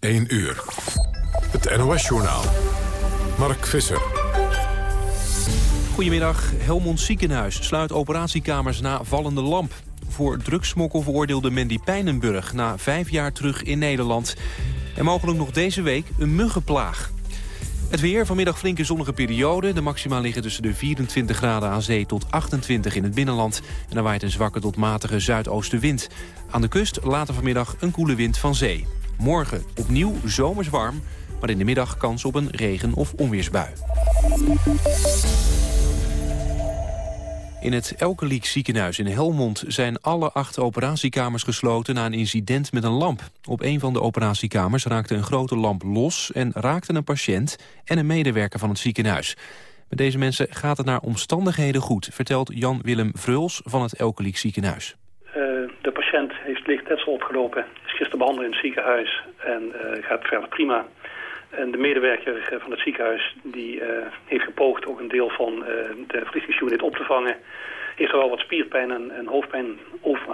1 uur. Het NOS-journaal. Mark Visser. Goedemiddag. Helmond Ziekenhuis sluit operatiekamers na vallende lamp. Voor drugsmokkel veroordeelde Mandy Pijnenburg na vijf jaar terug in Nederland. En mogelijk nog deze week een muggenplaag. Het weer, vanmiddag flinke zonnige periode. De maxima liggen tussen de 24 graden aan zee tot 28 in het binnenland. En dan waait een zwakke tot matige zuidoostenwind. Aan de kust later vanmiddag een koele wind van zee. Morgen opnieuw zomers warm, maar in de middag kans op een regen- of onweersbui. In het Elkeliek ziekenhuis in Helmond zijn alle acht operatiekamers gesloten na een incident met een lamp. Op een van de operatiekamers raakte een grote lamp los en raakte een patiënt en een medewerker van het ziekenhuis. Met deze mensen gaat het naar omstandigheden goed, vertelt Jan-Willem Vruls van het Elkeliek ziekenhuis. De patiënt heeft licht letsel opgelopen, is gisteren behandeld in het ziekenhuis en uh, gaat verder prima. En de medewerker van het ziekenhuis die uh, heeft gepoogd ook een deel van de verlichtingsunit op te vangen. Heeft er wel wat spierpijn en, en hoofdpijn over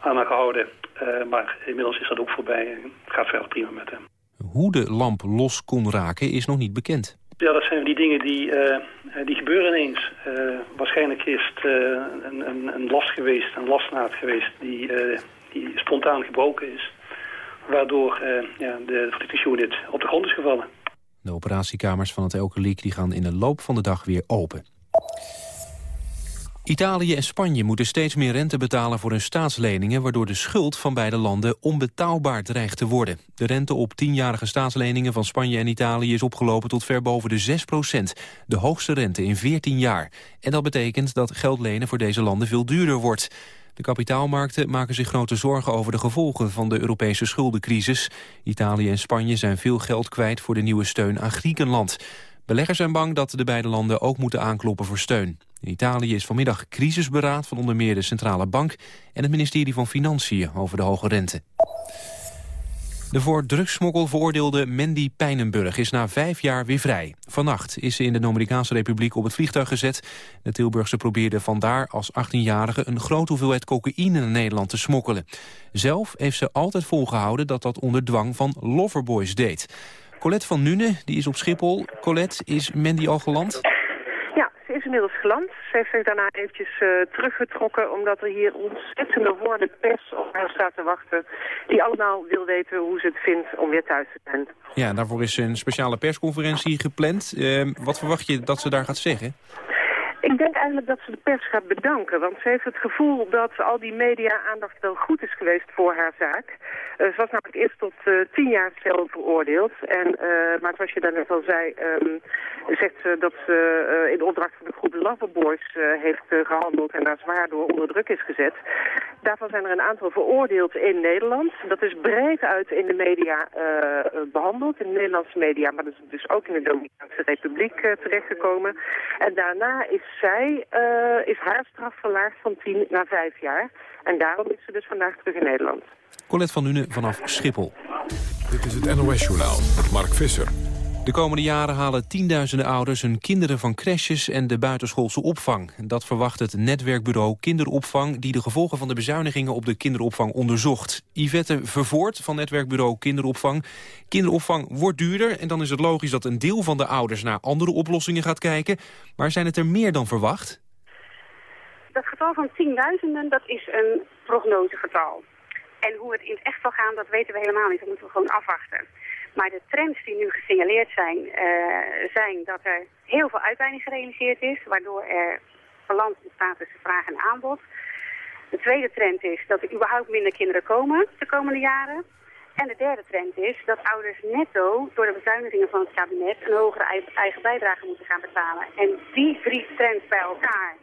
aangehouden. Uh, maar inmiddels is dat ook voorbij en gaat verder prima met hem. Hoe de lamp los kon raken is nog niet bekend. Ja, dat zijn die dingen die, die gebeuren ineens. waarschijnlijk is het een, een, een, last geweest, een lastnaad geweest die, die spontaan gebroken is waardoor ja, de verlichtingsunit op de grond is gevallen. De operatiekamers van het Elkeliek die gaan in de loop van de dag weer open. Italië en Spanje moeten steeds meer rente betalen voor hun staatsleningen... waardoor de schuld van beide landen onbetaalbaar dreigt te worden. De rente op tienjarige staatsleningen van Spanje en Italië... is opgelopen tot ver boven de 6 procent. De hoogste rente in 14 jaar. En dat betekent dat geld lenen voor deze landen veel duurder wordt. De kapitaalmarkten maken zich grote zorgen over de gevolgen van de Europese schuldencrisis. Italië en Spanje zijn veel geld kwijt voor de nieuwe steun aan Griekenland. Beleggers zijn bang dat de beide landen ook moeten aankloppen voor steun. In Italië is vanmiddag crisisberaad van onder meer de Centrale Bank... en het ministerie van Financiën over de hoge rente. De voor drugssmokkel veroordeelde Mandy Pijnenburg is na vijf jaar weer vrij. Vannacht is ze in de Dominicaanse Republiek op het vliegtuig gezet. De Tilburgse probeerde vandaar als 18-jarige een grote hoeveelheid cocaïne naar Nederland te smokkelen. Zelf heeft ze altijd volgehouden dat dat onder dwang van loverboys deed. Colette van Nune, die is op Schiphol. Colette, is Mandy al geland? is inmiddels geland. Ze heeft zich daarna eventjes uh, teruggetrokken... omdat er hier ontzettende woorden pers op haar staat te wachten... die allemaal wil weten hoe ze het vindt om weer thuis te zijn. Ja, daarvoor is een speciale persconferentie gepland. Uh, wat verwacht je dat ze daar gaat zeggen? Ik denk eigenlijk dat ze de pers gaat bedanken. Want ze heeft het gevoel dat al die media-aandacht wel goed is geweest voor haar zaak. Uh, ze was namelijk eerst tot uh, tien jaar cel veroordeeld. En, uh, maar zoals je daarnet al zei, um, zegt ze dat ze in opdracht van de groep Loverboys heeft gehandeld en daar zwaar door onder druk is gezet. Daarvan zijn er een aantal veroordeeld in Nederland. Dat is breed uit in de media behandeld, in de Nederlandse media, maar dus, dus ook in de Dominicaanse Republiek terechtgekomen. En daarna is zij, is haar straf verlaagd van tien naar vijf jaar. En daarom is ze dus vandaag terug in Nederland. Colette van Nune vanaf Schiphol. Dit is het NOS-journaal met Mark Visser. De komende jaren halen tienduizenden ouders hun kinderen van crèches en de buitenschoolse opvang. Dat verwacht het netwerkbureau Kinderopvang... die de gevolgen van de bezuinigingen op de kinderopvang onderzocht. Yvette Vervoort van netwerkbureau Kinderopvang. Kinderopvang wordt duurder en dan is het logisch dat een deel van de ouders... naar andere oplossingen gaat kijken. Maar zijn het er meer dan verwacht? Dat getal van tienduizenden, dat is een prognosegetal. En hoe het in het echt zal gaan, dat weten we helemaal niet. Dat moeten we gewoon afwachten. Maar de trends die nu gesignaleerd zijn, uh, zijn dat er heel veel uitleiding gerealiseerd is, waardoor er balans ontstaat tussen vraag en aanbod. De tweede trend is dat er überhaupt minder kinderen komen de komende jaren. En de derde trend is dat ouders netto door de bezuinigingen van het kabinet een hogere eigen bijdrage moeten gaan betalen. En die drie trends bij elkaar,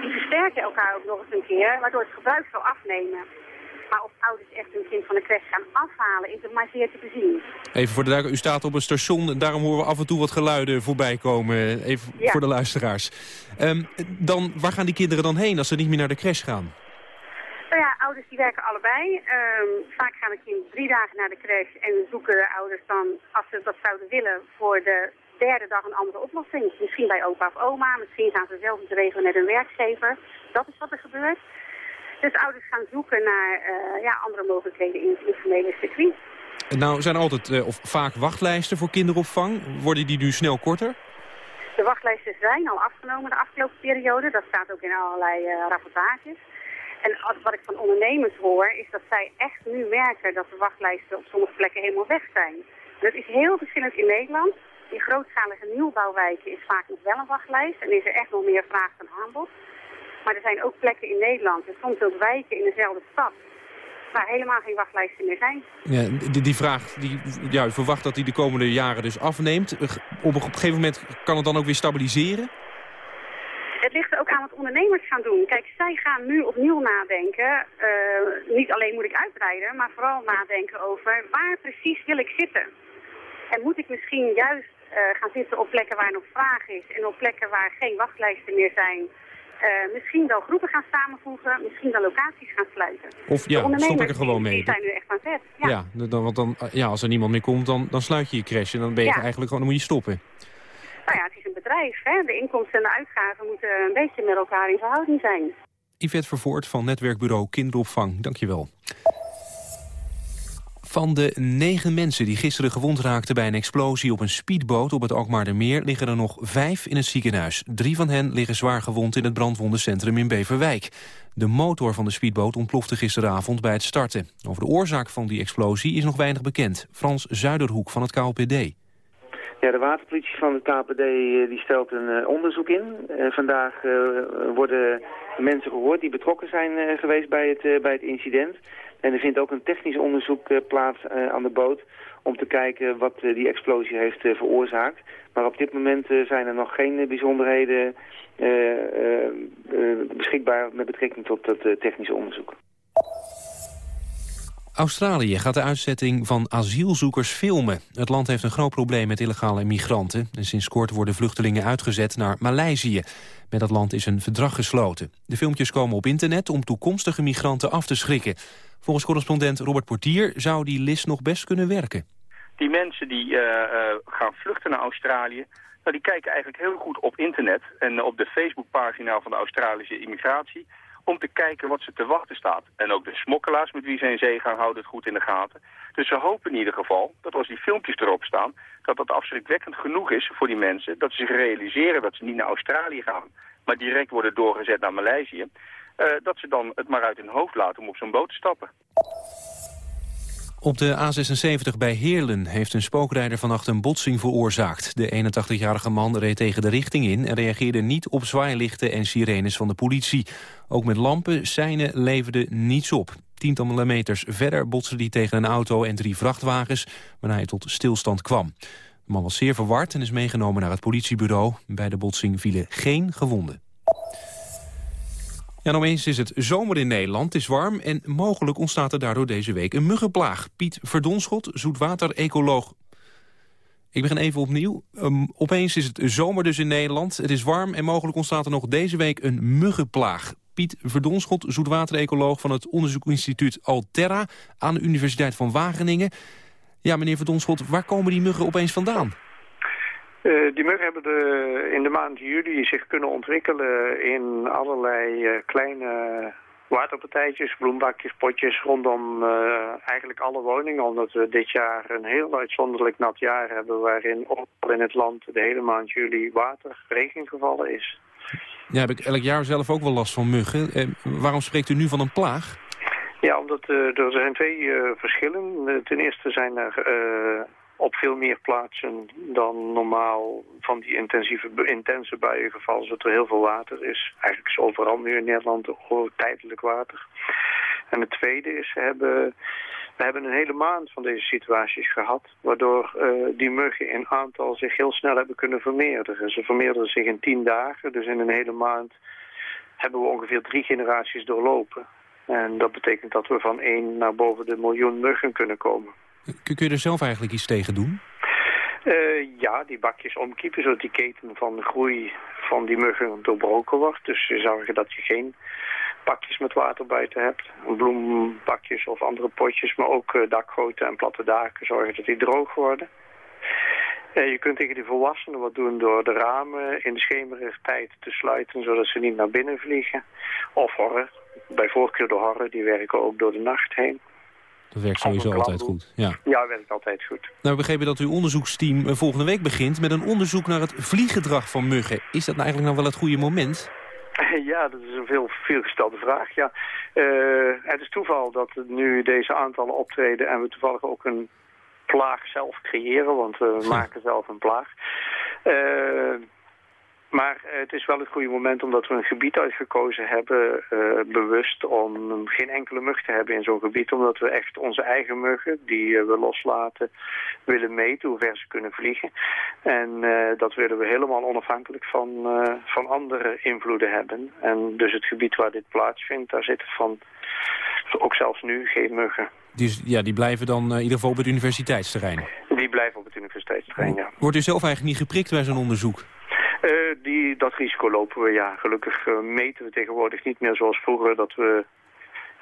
die versterken elkaar ook nog eens een keer, waardoor het gebruik zal afnemen. Maar of ouders echt hun kind van de crash gaan afhalen, is het maar zeer te bezien. Even voor de duiker, u staat op een station, daarom horen we af en toe wat geluiden voorbij komen. Even ja. voor de luisteraars. Um, dan, waar gaan die kinderen dan heen als ze niet meer naar de crash gaan? Nou ja, ouders die werken allebei. Um, vaak gaan de kinderen drie dagen naar de crash en zoeken de ouders dan, als ze dat zouden willen, voor de derde dag een andere oplossing. Misschien bij opa of oma, misschien gaan ze zelf iets regelen met een werkgever. Dat is wat er gebeurt. Dus ouders gaan zoeken naar uh, ja, andere mogelijkheden in het informele circuit. Nou, zijn altijd of vaak wachtlijsten voor kinderopvang. Worden die nu snel korter? De wachtlijsten zijn al afgenomen de afgelopen periode. Dat staat ook in allerlei rapportages. En wat ik van ondernemers hoor, is dat zij echt nu merken dat de wachtlijsten op sommige plekken helemaal weg zijn. Dat is heel verschillend in Nederland. In grootschalige nieuwbouwwijken is vaak nog wel een wachtlijst en is er echt nog meer vraag dan aanbod. Maar er zijn ook plekken in Nederland en soms ook wijken in dezelfde stad waar helemaal geen wachtlijsten meer zijn. Ja, die, die vraag, die, ja, u verwacht dat die de komende jaren dus afneemt. Op een gegeven moment kan het dan ook weer stabiliseren? Het ligt ook aan wat ondernemers gaan doen. Kijk, zij gaan nu opnieuw nadenken. Uh, niet alleen moet ik uitbreiden, maar vooral nadenken over waar precies wil ik zitten. En moet ik misschien juist uh, gaan zitten op plekken waar nog vraag is en op plekken waar geen wachtlijsten meer zijn. Uh, misschien wel groepen gaan samenvoegen, misschien wel locaties gaan sluiten. Of ja, stop ik er gewoon mee. Die zijn nu echt aan zet. Ja, ja dan, want dan, ja, als er niemand meer komt, dan, dan sluit je je crash en dan ben je eigenlijk gewoon, dan moet je stoppen. Nou ja, het is een bedrijf. Hè? De inkomsten en de uitgaven moeten een beetje met elkaar in verhouding zijn. Yvette Vervoort van netwerkbureau Kinderopvang, dankjewel. Van de negen mensen die gisteren gewond raakten bij een explosie op een speedboot op het Alkmaardermeer liggen er nog vijf in het ziekenhuis. Drie van hen liggen zwaar gewond in het brandwondencentrum in Beverwijk. De motor van de speedboot ontplofte gisteravond bij het starten. Over de oorzaak van die explosie is nog weinig bekend. Frans Zuiderhoek van het KLPD. Ja, de waterpolitie van het KPD eh, die stelt een uh, onderzoek in. Uh, vandaag worden mensen gehoord die betrokken zijn geweest bij het, bij het incident. En er vindt ook een technisch onderzoek plaats aan de boot om te kijken wat die explosie heeft veroorzaakt. Maar op dit moment zijn er nog geen bijzonderheden beschikbaar met betrekking tot dat technische onderzoek. Australië gaat de uitzetting van asielzoekers filmen. Het land heeft een groot probleem met illegale migranten. En sinds kort worden vluchtelingen uitgezet naar Maleisië. Met dat land is een verdrag gesloten. De filmpjes komen op internet om toekomstige migranten af te schrikken. Volgens correspondent Robert Portier zou die list nog best kunnen werken. Die mensen die uh, uh, gaan vluchten naar Australië... Nou, die kijken eigenlijk heel goed op internet en op de Facebookpagina van de Australische immigratie om te kijken wat ze te wachten staat. En ook de smokkelaars met wie ze in zee gaan houden het goed in de gaten. Dus ze hopen in ieder geval dat als die filmpjes erop staan... dat dat afschrikwekkend genoeg is voor die mensen... dat ze zich realiseren dat ze niet naar Australië gaan... maar direct worden doorgezet naar Maleisië... Uh, dat ze dan het maar uit hun hoofd laten om op zo'n boot te stappen. Op de A76 bij Heerlen heeft een spookrijder vannacht een botsing veroorzaakt. De 81-jarige man reed tegen de richting in en reageerde niet op zwaailichten en sirenes van de politie. Ook met lampen, seinen leverde niets op. Tientallen meters verder botste hij tegen een auto en drie vrachtwagens, waarna hij tot stilstand kwam. De man was zeer verward en is meegenomen naar het politiebureau. Bij de botsing vielen geen gewonden. Ja, opeens is het zomer in Nederland, het is warm... en mogelijk ontstaat er daardoor deze week een muggenplaag. Piet Verdonschot, zoetwater-ecoloog. Ik begin even opnieuw. Um, opeens is het zomer dus in Nederland. Het is warm en mogelijk ontstaat er nog deze week een muggenplaag. Piet Verdonschot, zoetwater-ecoloog van het onderzoeksinstituut Alterra... aan de Universiteit van Wageningen. Ja, meneer Verdonschot, waar komen die muggen opeens vandaan? Uh, die muggen hebben de, in de maand juli zich kunnen ontwikkelen in allerlei uh, kleine waterpartijtjes, bloembakjes, potjes rondom uh, eigenlijk alle woningen. Omdat we dit jaar een heel uitzonderlijk nat jaar hebben waarin ook in het land de hele maand juli water, regen gevallen is. Ja, heb ik elk jaar zelf ook wel last van muggen. Eh, waarom spreekt u nu van een plaag? Ja, omdat uh, er zijn twee verschillen. ten eerste zijn er op veel meer plaatsen dan normaal van die intensieve, intense buiengevallen, zodat er heel veel water is. Eigenlijk is overal nu in Nederland tijdelijk water. En het tweede is, we hebben, we hebben een hele maand van deze situaties gehad, waardoor uh, die muggen in aantal zich heel snel hebben kunnen vermeerderen. Ze vermeerderen zich in tien dagen, dus in een hele maand hebben we ongeveer drie generaties doorlopen. En dat betekent dat we van één naar boven de miljoen muggen kunnen komen. Kun je er zelf eigenlijk iets tegen doen? Uh, ja, die bakjes omkiepen, zodat die keten van groei van die muggen doorbroken wordt. Dus zorgen dat je geen bakjes met water buiten hebt. Bloembakjes of andere potjes, maar ook uh, dakgoten en platte daken zorgen dat die droog worden. Uh, je kunt tegen die volwassenen wat doen door de ramen in de schemerige tijd te sluiten, zodat ze niet naar binnen vliegen. Of horren, bij voorkeur de horren, die werken ook door de nacht heen. Dat werkt sowieso altijd goed. Ja. ja, werkt altijd goed. Nou, we begrepen dat uw onderzoeksteam eh, volgende week begint... met een onderzoek naar het vlieggedrag van muggen. Is dat nou eigenlijk nog wel het goede moment? Ja, dat is een veel, veelgestelde vraag, ja. Uh, het is toeval dat nu deze aantallen optreden... en we toevallig ook een plaag zelf creëren, want we maken zelf een plaag. Uh, maar eh, het is wel het goede moment omdat we een gebied uitgekozen hebben, uh, bewust, om geen enkele mug te hebben in zo'n gebied. Omdat we echt onze eigen muggen, die uh, we loslaten, willen meten hoe ver ze kunnen vliegen. En dat willen we helemaal onafhankelijk van, van andere invloeden hebben. En dus het gebied waar dit plaatsvindt, daar zitten van, ook zelfs nu, geen muggen. Dus ja, die blijven dan in ieder geval op het universiteitsterrein? Die blijven op het universiteitsterrein, ja. Wordt u zelf eigenlijk niet geprikt bij zo'n onderzoek? Uh, die, dat risico lopen we, ja. Gelukkig uh, meten we tegenwoordig niet meer zoals vroeger dat we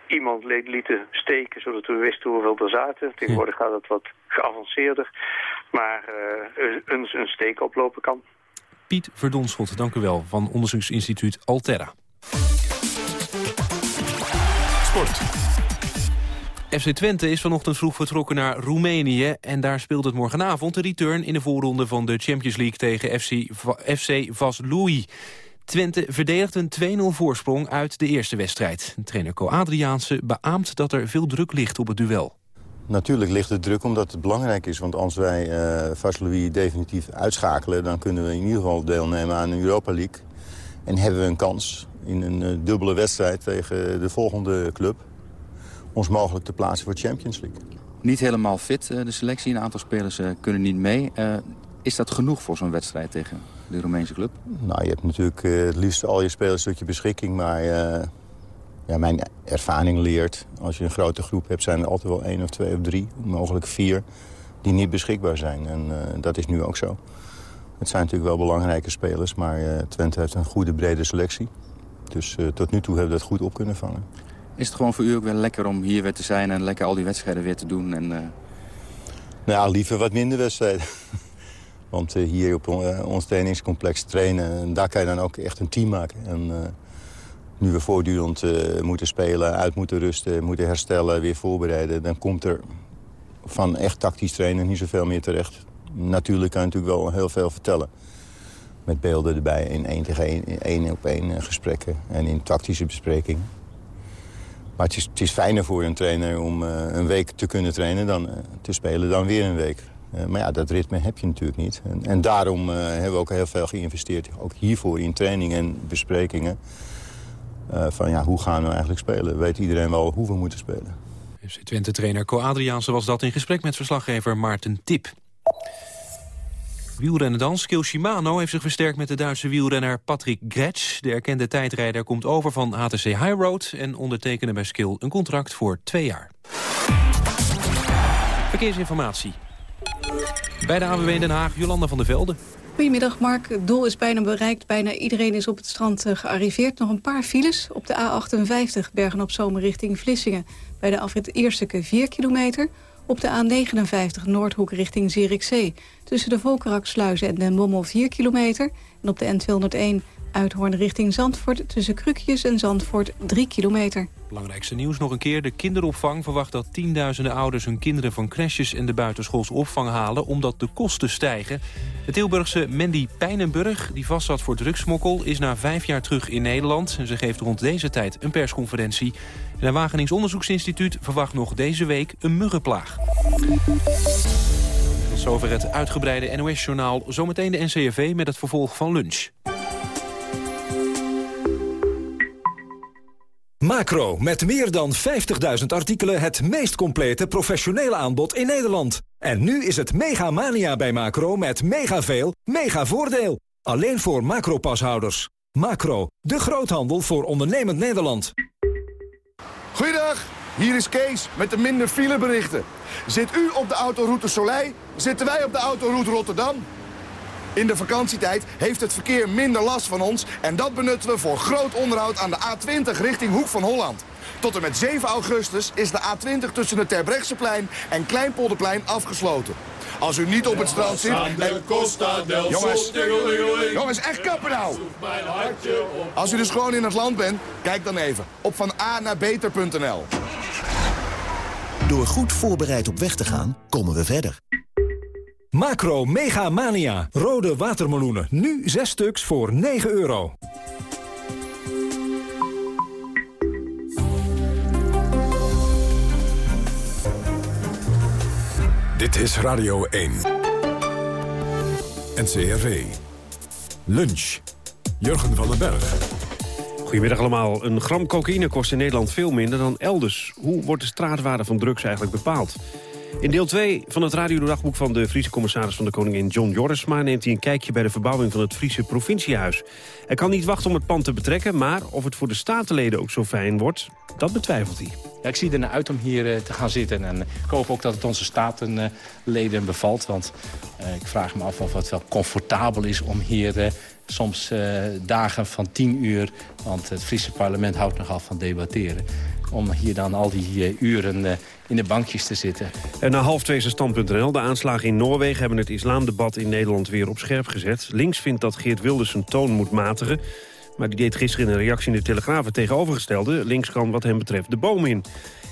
iemand lieten steken zodat we wisten hoeveel er zaten. Tegenwoordig gaat het wat geavanceerder, maar uh, een, een steek oplopen kan. Piet Verdonschot, dank u wel, van onderzoeksinstituut Alterra. Sport. FC Twente is vanochtend vroeg vertrokken naar Roemenië... en daar speelt het morgenavond de return in de voorronde van de Champions League tegen FC, Vaslui. Twente verdedigt een 2-0 voorsprong uit de eerste wedstrijd. Trainer Co Adriaanse beaamt dat er veel druk ligt op het duel. Natuurlijk ligt er druk omdat het belangrijk is. Want als wij uh, Vaslui definitief uitschakelen... dan kunnen we in ieder geval deelnemen aan de Europa League. En hebben we een kans in een uh, dubbele wedstrijd tegen de volgende club ons mogelijk te plaatsen voor Champions League. Niet helemaal fit, eh, de selectie. Een aantal spelers eh, kunnen niet mee. Eh, is dat genoeg voor zo'n wedstrijd tegen de Roemeense club? Nou, je hebt natuurlijk het liefst al je spelers tot je beschikking. Maar ja, mijn ervaring leert, als je een grote groep hebt... zijn er altijd wel één of twee of drie, mogelijk vier, die niet beschikbaar zijn. En dat is nu ook zo. Het zijn natuurlijk wel belangrijke spelers, maar Twente heeft een goede brede selectie. Dus tot nu toe hebben we dat goed op kunnen vangen. Is het gewoon voor u ook wel lekker om hier weer te zijn en lekker al die wedstrijden weer te doen? En, uh... Nou, liever wat minder wedstrijden. Want uh, hier op uh, ons trainingscomplex trainen, daar kan je dan ook echt een team maken. En nu we voortdurend moeten spelen, uit moeten rusten, moeten herstellen, weer voorbereiden... dan komt er van echt tactisch trainen niet zoveel meer terecht. Natuurlijk kan je natuurlijk wel heel veel vertellen. Met beelden erbij in één tegen één, één op één gesprekken en in tactische besprekingen. Maar het is, fijner voor een trainer om uh, een week te kunnen trainen... dan uh, te spelen dan weer een week. Uh, maar ja, dat ritme heb je natuurlijk niet. En, en daarom hebben we ook heel veel geïnvesteerd. Ook hiervoor in training en besprekingen. van ja, hoe gaan we eigenlijk spelen? Weet iedereen wel hoe we moeten spelen? FC Twente-trainer Co Adriaanse was dat in gesprek met verslaggever Maarten Tip. Wielrennen dan. Skill Shimano heeft zich versterkt met de Duitse wielrenner Patrick Gretsch. De erkende tijdrijder komt over van HTC Highroad... en ondertekende bij Skill een contract voor twee jaar. Verkeersinformatie. Bij de AWB Den Haag, Jolanda van der Velde. Goedemiddag Mark, het doel is bijna bereikt. Bijna iedereen is op het strand uh, gearriveerd. Nog een paar files op de A58 Bergen op Zomer richting Vlissingen. Bij de afrit Eersteke 4 kilometer. Op de A59 Noordhoek richting Zierikzee. Tussen de Volkeraksluizen en Den Bommel 4 kilometer. En op de N201 Uithoorn richting Zandvoort... tussen Krukjes en Zandvoort 3 kilometer. Belangrijkste nieuws nog een keer. De kinderopvang verwacht dat tienduizenden ouders hun kinderen van crèches en de buitenschoolse opvang halen omdat de kosten stijgen. De Tilburgse Mandy Pijnenburg, die vastzat voor drugsmokkel, is na vijf jaar terug in Nederland. En ze geeft rond deze tijd een persconferentie. En het Wagenings Onderzoeksinstituut verwacht nog deze week een muggenplaag. Tot zover het uitgebreide NOS-journaal. Zometeen de NCRV met het vervolg van lunch. Macro, met meer dan 50.000 artikelen het meest complete professionele aanbod in Nederland. En nu is het mega mania bij Macro met mega veel, mega voordeel. Alleen voor Macro-pashouders. Macro, de groothandel voor ondernemend Nederland. Goeiedag, hier is Kees met de minder fileberichten. Zit u op de autoroute Soleil, zitten wij op de autoroute Rotterdam... In de vakantietijd heeft het verkeer minder last van ons... en dat benutten we voor groot onderhoud aan de A20 richting Hoek van Holland. Tot en met 7 augustus is de A20 tussen het Terbrechtseplein en Kleinpolderplein afgesloten. Als u niet op het strand zit... Jongens, jongens, echt kappen nou! Als u dus gewoon in het land bent, kijk dan even op van A naar beter.nl. Door goed voorbereid op weg te gaan, komen we verder. Macro Mega Mania. Rode watermeloenen. Nu 6 stuks voor 9 euro. Dit is Radio 1. NCRV. Lunch. Jurgen van den Berg. Goedemiddag allemaal. Een gram cocaïne kost in Nederland veel minder dan elders. Hoe wordt de straatwaarde van drugs eigenlijk bepaald? In deel 2 van het radiodagboek van de Friese commissaris van de Koningin John Jorisma... neemt hij een kijkje bij de verbouwing van het Friese provinciehuis. Hij kan niet wachten om het pand te betrekken... maar of het voor de statenleden ook zo fijn wordt, dat betwijfelt hij. Ja, ik zie er naar uit om hier uh, te gaan zitten. En ik hoop ook dat het onze statenleden bevalt. Want uh, ik vraag me af of het wel comfortabel is om hier soms dagen van tien uur... want het Friese parlement houdt nogal van debatteren om hier dan al die uren in de bankjes te zitten. En na half twee is stand.nl. De aanslagen in Noorwegen hebben het islamdebat in Nederland weer op scherp gezet. Links vindt dat Geert Wilders zijn toon moet matigen. Maar die deed gisteren in een reactie in de Telegraaf het tegenovergestelde. Links kan wat hem betreft de boom in.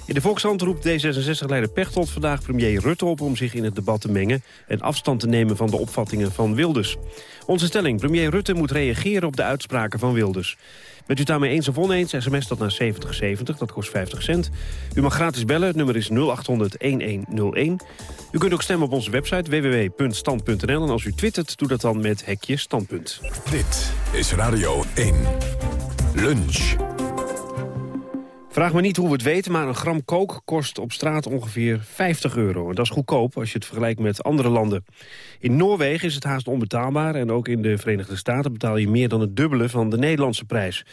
In de Volkshand roept D66-leider Pechtold vandaag premier Rutte op... om zich in het debat te mengen en afstand te nemen van de opvattingen van Wilders. Onze stelling, premier Rutte moet reageren op de uitspraken van Wilders. Bent u daarmee eens of oneens, sms dat naar 7070, dat kost 50 cent. U mag gratis bellen, het nummer is 0800-1101. U kunt ook stemmen op onze website www.stand.nl. En als u twittert, doe dat dan met hekje standpunt. Dit is Radio 1. Lunch. Vraag me niet hoe we het weten, maar een gram kook kost op straat ongeveer 50 euro. En dat is goedkoop als je het vergelijkt met andere landen. In Noorwegen is het haast onbetaalbaar en ook in de Verenigde Staten betaal je meer dan het dubbele van de Nederlandse prijs.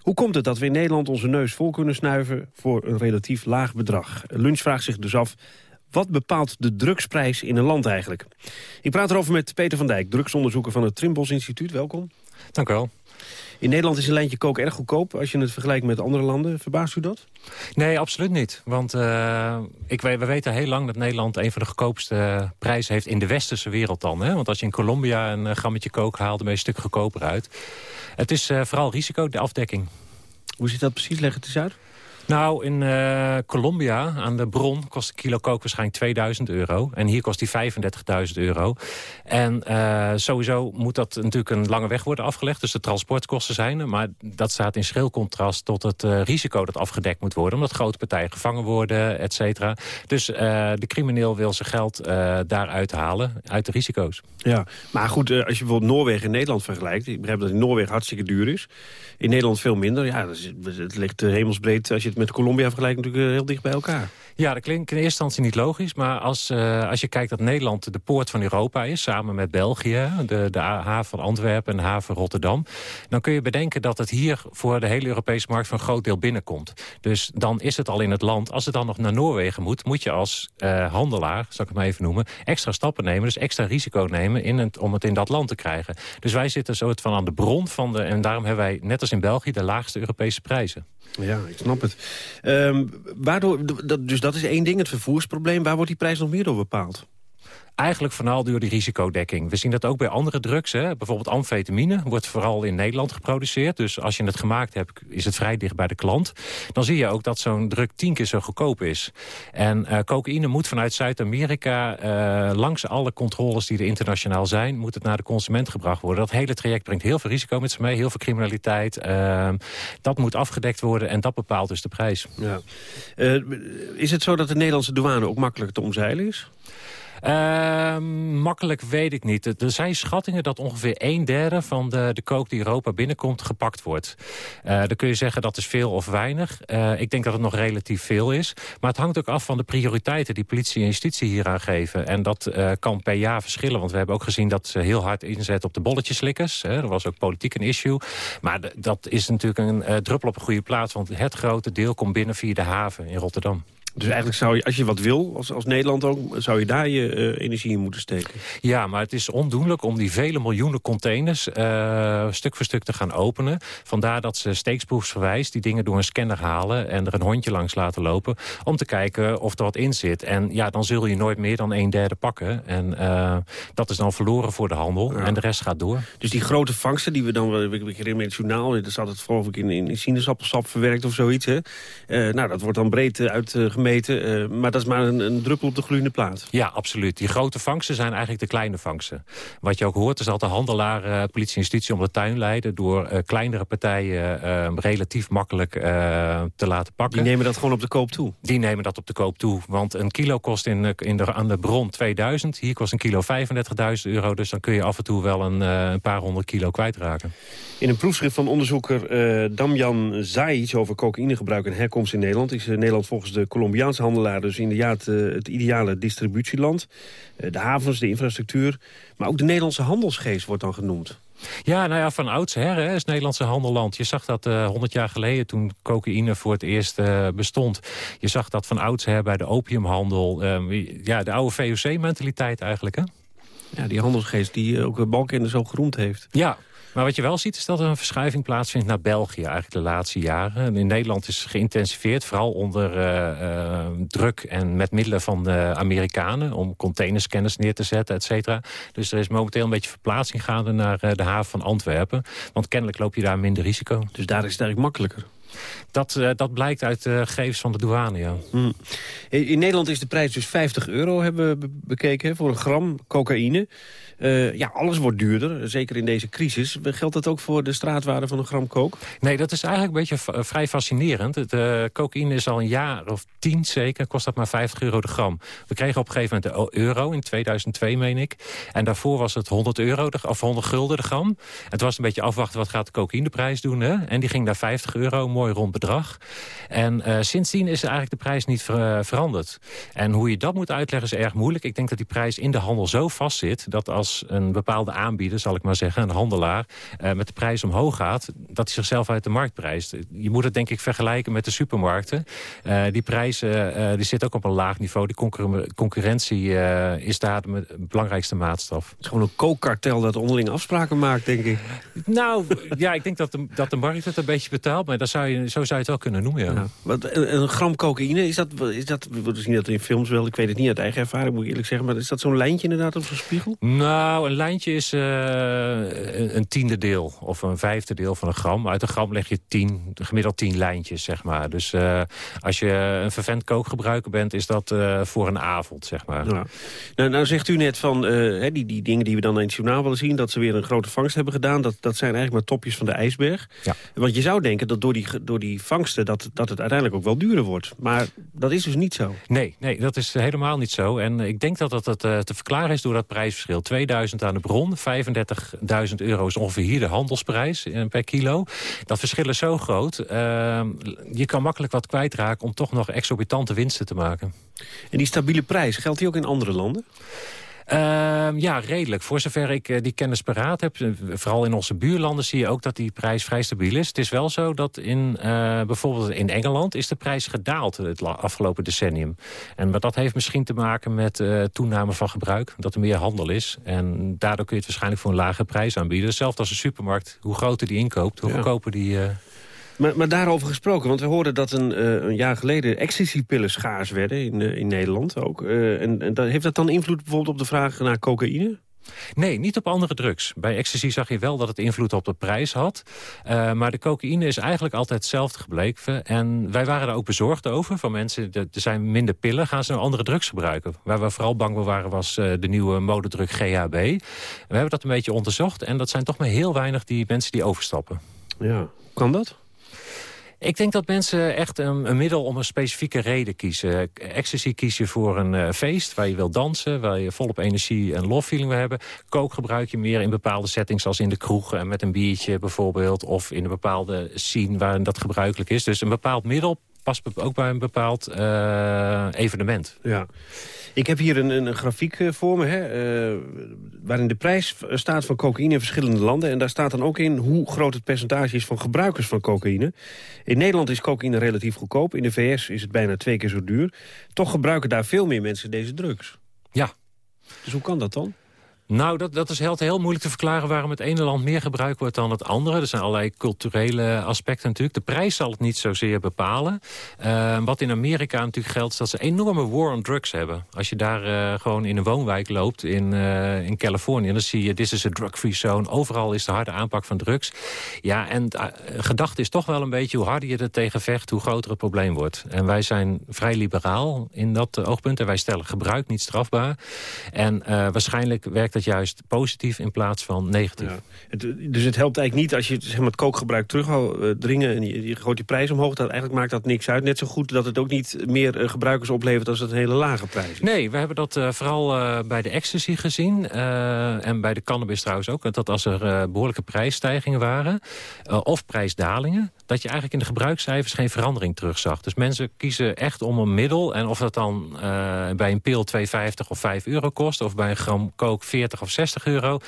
Hoe komt het dat we in Nederland onze neus vol kunnen snuiven voor een relatief laag bedrag? Lunch vraagt zich dus af, wat bepaalt de drugsprijs in een land eigenlijk? Ik praat erover met Peter van Dijk, drugsonderzoeker van het Trimbos Instituut. Welkom. Dank u wel. In Nederland is een lijntje kook erg goedkoop als je het vergelijkt met andere landen. Verbaast u dat? Nee, absoluut niet. Want uh, ik, we weten heel lang dat Nederland een van de goedkoopste prijzen heeft in de westerse wereld dan. Hè? Want als je in Colombia een eh, grammetje kook haalt, dan ben je een stuk goedkoper uit. Het is uh, vooral risico, de afdekking. Hoe zit dat precies? Leg het eens uit. Nou, in uh, Colombia aan de bron kost een kilo kook waarschijnlijk 2000 euro. En hier kost die 35.000 euro. En uh, sowieso moet dat natuurlijk een lange weg worden afgelegd. Dus de transportkosten zijn er. Maar dat staat in schril contrast tot het uh, risico dat afgedekt moet worden. Omdat grote partijen gevangen worden, et cetera. Dus de crimineel wil zijn geld daaruit halen, uit de risico's. Ja, maar goed, als je bijvoorbeeld Noorwegen en Nederland vergelijkt. Ik begrijp dat in Noorwegen hartstikke duur is. In Nederland veel minder. Ja, het ligt hemelsbreed als je met Colombia vergelijkt natuurlijk heel dicht bij elkaar. Ja, dat klinkt in eerste instantie niet logisch. Maar als, uh, als je kijkt dat Nederland de poort van Europa is... samen met België, de, de haven van Antwerpen en de haven Rotterdam... dan kun je bedenken dat het hier voor de hele Europese markt... van een groot deel binnenkomt. Dus dan is het al in het land. Als het dan nog naar Noorwegen moet... moet je als uh, handelaar, zal ik het maar even noemen... extra stappen nemen, dus extra risico nemen... In om het in dat land te krijgen. Dus wij zitten soort van aan de bron van de... en daarom hebben wij, net als in België, de laagste Europese prijzen. Ja, ik snap het. Um, waardoor, dus dat is één ding, het vervoersprobleem. Waar wordt die prijs nog meer door bepaald? Eigenlijk vooral door die risicodekking. We zien dat ook bij andere drugs. Hè. Bijvoorbeeld amfetamine wordt vooral in Nederland geproduceerd. Dus als je het gemaakt hebt, is het vrij dicht bij de klant. Dan zie je ook dat zo'n drug tien keer zo goedkoop is. En uh, cocaïne moet vanuit Zuid-Amerika... Uh, langs alle controles die er internationaal zijn... moet het naar de consument gebracht worden. Dat hele traject brengt heel veel risico met zich mee. Heel veel criminaliteit. Uh, dat moet afgedekt worden en dat bepaalt dus de prijs. Ja. is het zo dat de Nederlandse douane ook makkelijk te omzeilen is? Uh, makkelijk weet ik niet. Er zijn schattingen dat ongeveer een derde van de, de kook die Europa binnenkomt gepakt wordt. Uh, dan kun je zeggen dat is veel of weinig. Uh, ik denk dat het nog relatief veel is. Maar het hangt ook af van de prioriteiten die politie en justitie hier aan geven. En dat uh, kan per jaar verschillen. Want we hebben ook gezien dat ze heel hard inzetten op de bolletjeslikkers. Hè. Er was ook politiek een issue. Maar dat is natuurlijk een druppel op een goede plaats. Want het grote deel komt binnen via de haven in Rotterdam. Dus eigenlijk zou je, als je wat wil, als, als Nederland ook, zou je daar je uh, energie in moeten steken. Ja, maar het is ondoenlijk om die vele miljoenen containers uh, stuk voor stuk te gaan openen. Vandaar dat ze steeksproefsverwijs die dingen door een scanner halen en er een hondje langs laten lopen. Om te kijken of er wat in zit. En ja, dan zul je nooit meer dan een derde pakken. En uh, dat is dan verloren voor de handel. Ja. En de rest gaat door. Dus die grote vangsten die we dan, ik herinner me in het journaal, dat zat het geloof ik in, in sinaasappelsap verwerkt of zoiets. Hè? nou, dat wordt dan breed uitgemeten gemeten. eh, maar dat is maar een, een druppel op de gloeiende plaat. Ja, absoluut. Die grote vangsten zijn eigenlijk de kleine vangsten. Wat je ook hoort is dat de handelaar eh, politie en justitie om de tuin leiden... door eh, kleinere partijen relatief makkelijk te laten pakken. Die nemen dat gewoon op de koop toe? Die nemen dat op de koop toe. Want een kilo kost in, in de, aan de bron 2000. Hier kost een kilo 35.000 euro. Dus dan kun je af en toe wel een, een paar honderd kilo kwijtraken. In een proefschrift van onderzoeker Damjan Zaic over cocaïnegebruik en herkomst in Nederland... is Nederland volgens de Colombiaanse handelaar dus inderdaad eh, het ideale distributieland. Eh, de havens, de infrastructuur, maar ook de Nederlandse handelsgeest wordt dan genoemd. Ja, nou ja, van oudsher hè, is Nederlandse handelland. Je zag dat eh 100 jaar geleden toen cocaïne voor het eerst bestond. Je zag dat van oudsher bij de opiumhandel. eh, ja, de oude VOC-mentaliteit eigenlijk, hè? Ja, die handelsgeest die ook Balkenende zo geroemd heeft. Ja, maar wat je wel ziet is dat er een verschuiving plaatsvindt naar België eigenlijk de laatste jaren. En in Nederland is geïntensiveerd, vooral onder eh, eh, druk en met middelen van de Amerikanen... om containerscanners neer te zetten, et cetera. Dus er is momenteel een beetje verplaatsing gaande naar eh, de haven van Antwerpen. Want kennelijk loop je daar minder risico. Dus daar is het eigenlijk makkelijker. Dat, dat blijkt uit de gegevens van de douane, ja. Hmm. In Nederland is de prijs dus 50 euro, hebben we be- bekeken, voor een gram cocaïne. Eh, ja, alles wordt duurder, zeker in deze crisis. Geldt dat ook voor de straatwaarde van een gram coke? Nee, dat is eigenlijk een beetje vrij fascinerend. Het, eh, cocaïne is al een jaar of tien zeker, kost dat maar 50 euro de gram. We kregen op een gegeven moment de euro, in 2002 meen ik. En daarvoor was het 100 euro, de, of 100 gulden de gram. Het was een beetje afwachten, wat gaat de cocaïneprijs doen? Hè? En die ging naar 50 euro, mooi rond bedrag. En eh, sindsdien is eigenlijk de prijs niet ver- veranderd. En hoe je dat moet uitleggen is erg moeilijk. Ik denk dat die prijs in de handel zo vast zit... dat als een bepaalde aanbieder, zal ik maar zeggen, een handelaar... eh, met de prijs omhoog gaat, dat hij zichzelf uit de markt prijst. Je moet het denk ik vergelijken met de supermarkten. Eh, die prijzen eh, die zitten ook op een laag niveau. Die concurren- concurrentie is daar de belangrijkste maatstaf. Het is gewoon een kookkartel dat onderling afspraken maakt, denk ik. Nou, ja, ik denk dat de, dat de markt het een beetje betaalt. Maar dat zou je, zo zou je het wel kunnen noemen, ja. Ja. Wat, een, een gram cocaïne, is dat, is dat, we zien dat in films wel, ik weet het niet uit eigen ervaring, moet ik eerlijk zeggen, maar is dat zo'n lijntje inderdaad op zo'n spiegel? Nou, een lijntje is eh, een, tiende deel of een vijfde deel van een gram. Uit een gram leg je tien, gemiddeld tien lijntjes, zeg maar. Dus eh, als je een vervent kookgebruiker bent, is dat eh, voor een avond, zeg maar. Ja. Nou, nou zegt u net van eh, hè, die, die dingen die we dan in het journaal willen zien... dat ze weer een grote vangst hebben gedaan. Dat, dat zijn eigenlijk maar topjes van de ijsberg. Ja. Want je zou denken dat door die, door die vangsten... Dat, dat het uiteindelijk ook wel duurder wordt. Maar dat is dus niet zo. Nee, nee, dat is helemaal niet zo. En ik denk dat dat het, eh, te verklaren is door dat prijsverschil. 2000 aan de bron, 35.000 euro is ongeveer hier de handelsprijs per kilo. Dat verschil is zo groot. eh, je kan makkelijk wat kwijtraken om toch nog exorbitante winsten te maken. En die stabiele prijs, geldt die ook in andere landen? Ehm, ja, redelijk. Voor zover ik eh, die kennis paraat heb, eh, vooral in onze buurlanden... zie je ook dat die prijs vrij stabiel is. Het is wel zo dat in, eh, bijvoorbeeld in Engeland... is de prijs gedaald het afgelopen decennium. En maar dat heeft misschien te maken met toename van gebruik. Dat er meer handel is. En daardoor kun je het waarschijnlijk voor een lage prijs aanbieden. Hetzelfde als een supermarkt. Hoe groter die inkoopt, hoe Ja. goedkoper die... Maar, maar daarover gesproken, want we hoorden dat een, eh, een jaar geleden... ecstasypillen schaars werden in, eh, in Nederland ook. Eh, en en heeft dat dan invloed bijvoorbeeld op de vraag naar cocaïne? Nee, niet op andere drugs. Bij ecstasy zag je wel dat het invloed op de prijs had. Maar de cocaïne is eigenlijk altijd hetzelfde gebleken. En wij waren daar ook bezorgd over. Van mensen, er zijn minder pillen, gaan ze nou andere drugs gebruiken? Waar we vooral bang voor waren was de nieuwe modedruk GHB. We hebben dat een beetje onderzocht. En dat zijn toch maar heel weinig die mensen die overstappen. Ja, kan dat? Ik denk dat mensen echt een, een middel om een specifieke reden kiezen. Ecstasy kies je voor een eh, feest waar je wil dansen... waar je volop energie en loffeeling wil hebben. Coke gebruik je meer in bepaalde settings... zoals in de kroeg en met een biertje bijvoorbeeld... of in een bepaalde scene waar dat gebruikelijk is. Dus een bepaald middel past be- ook bij een bepaald eh, evenement. Ja. Ik heb hier een, een grafiek eh, voor me, hè, eh, waarin de prijs staat van cocaïne in verschillende landen. En daar staat dan ook in hoe groot het percentage is van gebruikers van cocaïne. In Nederland is cocaïne relatief goedkoop. In de VS is het bijna twee keer zo duur. Toch gebruiken daar veel meer mensen deze drugs. Ja. Dus hoe kan dat dan? Nou, dat, dat is heel, heel moeilijk te verklaren waarom het ene land meer gebruikt wordt dan het andere. Er zijn allerlei culturele aspecten natuurlijk. De prijs zal het niet zozeer bepalen. Uh, wat in Amerika natuurlijk geldt is dat ze een enorme war on drugs hebben. Als je daar uh, gewoon in een woonwijk loopt in, uh, in Californië... dan zie je, this is a drug-free zone. Overal is de harde aanpak van drugs. Ja, en gedachte is toch wel een beetje hoe harder je er tegen vecht... hoe groter het probleem wordt. En wij zijn vrij liberaal in dat oogpunt. En wij stellen gebruik niet strafbaar. En waarschijnlijk werkt dat juist positief in plaats van negatief. Ja. Het, dus het helpt eigenlijk niet als je zeg maar, het kookgebruik terugdringen... en je, je gooit die prijs omhoog, dat, eigenlijk maakt dat niks uit. Net zo goed dat het ook niet meer uh, gebruikers oplevert... als het een hele lage prijs is. Nee, we hebben dat uh, vooral uh, bij de ecstasy gezien. en bij de cannabis trouwens ook. Dat als er behoorlijke prijsstijgingen waren... of prijsdalingen dat je eigenlijk in de gebruikscijfers geen verandering terugzag. Dus mensen kiezen echt om een middel. En of dat dan bij een pil 2,50 of 5 euro kost... of bij een gram kook 40 of 60 euro...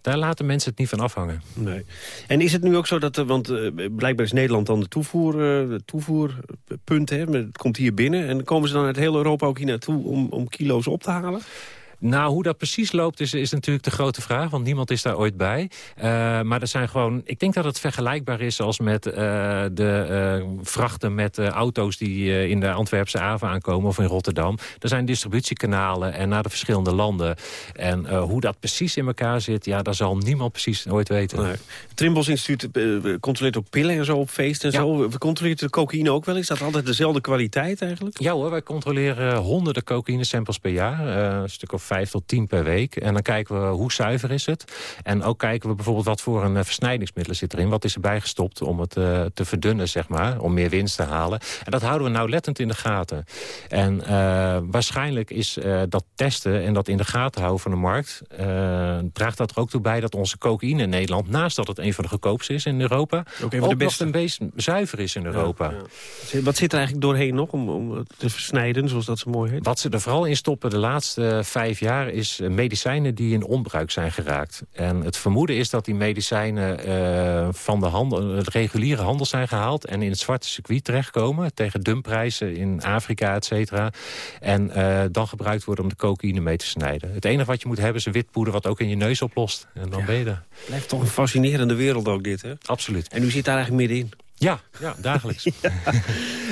daar laten mensen het niet van afhangen. Nee. En is het nu ook zo dat... Want uh, blijkbaar is Nederland dan de, toevoer, de toevoerpunt. Hè? Het komt hier binnen. En komen ze dan uit heel Europa ook hier naartoe om, om kilo's op te halen? Nou, hoe dat precies loopt is, is natuurlijk de grote vraag. Want niemand is daar ooit bij. Uh, maar er zijn gewoon... Ik denk dat het vergelijkbaar is als met uh, de uh, vrachten met auto's... die in de Antwerpse haven aankomen of in Rotterdam. Er zijn distributiekanalen en naar de verschillende landen. En hoe dat precies in elkaar zit... ja, daar zal niemand precies ooit weten. Nee. Het Trimbos Instituut controleert ook pillen en zo op feest en ja. zo. We controleren de cocaïne ook wel. Is dat altijd dezelfde kwaliteit eigenlijk? Ja hoor, wij controleren honderden cocaïne samples per jaar. een stuk of vijf tot tien per week. En dan kijken we hoe zuiver is het. En ook kijken we bijvoorbeeld wat voor een versnijdingsmiddelen zit erin. Wat is er bijgestopt om het uh, te verdunnen, zeg maar. Om meer winst te halen. En dat houden we nauwlettend in de gaten. En uh, waarschijnlijk is uh, dat testen en dat in de gaten houden van de markt... draagt dat er ook toe bij dat onze cocaïne in Nederland... naast dat het een van de goedkoopste is in Europa... ook, ook de beste. nog een beetje zuiver is in Europa. Ja, ja. Wat zit er eigenlijk doorheen nog om, om te versnijden, zoals dat zo mooi heet? Wat ze er vooral in stoppen de laatste vijf jaar is eh, medicijnen die in onbruik zijn geraakt. En het vermoeden is dat die medicijnen uh, van de, handel, de reguliere handel zijn gehaald... en in het zwarte circuit terechtkomen tegen dumpprijzen in Afrika, et cetera. En uh, dan gebruikt worden om de cocaïne mee te snijden. Het enige wat je moet hebben is een witpoeder wat ook in je neus oplost. En dan ja. ben je er. Blijft toch een fascinerende wereld ook dit, hè? Absoluut. En u zit daar eigenlijk middenin. Ja, ja dagelijks. ja.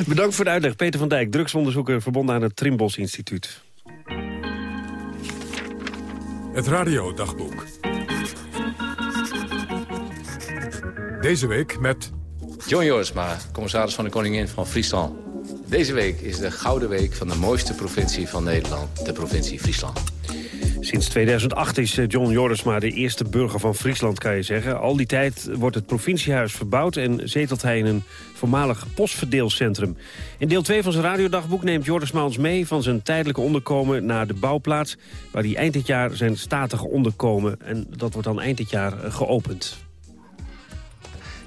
Bedankt voor de uitleg. Peter van Dijk, drugsonderzoeker verbonden aan het Trimbos Instituut. Het radiodagboek. Deze week met... John Jorisma, commissaris van de Koningin van Friesland. Deze week is de Gouden Week van de mooiste provincie van Nederland, de provincie Friesland. Sinds 2008 is eh, John Jorisma de eerste burger van Friesland, kan je zeggen. Al die tijd wordt het provinciehuis verbouwd en zetelt hij in een voormalig postverdeelcentrum. In deel 2 van zijn radiodagboek neemt Jorisma ons mee van zijn tijdelijke onderkomen naar de bouwplaats... waar hij eind dit jaar zijn statige onderkomen en dat wordt dan eind dit jaar eh, geopend.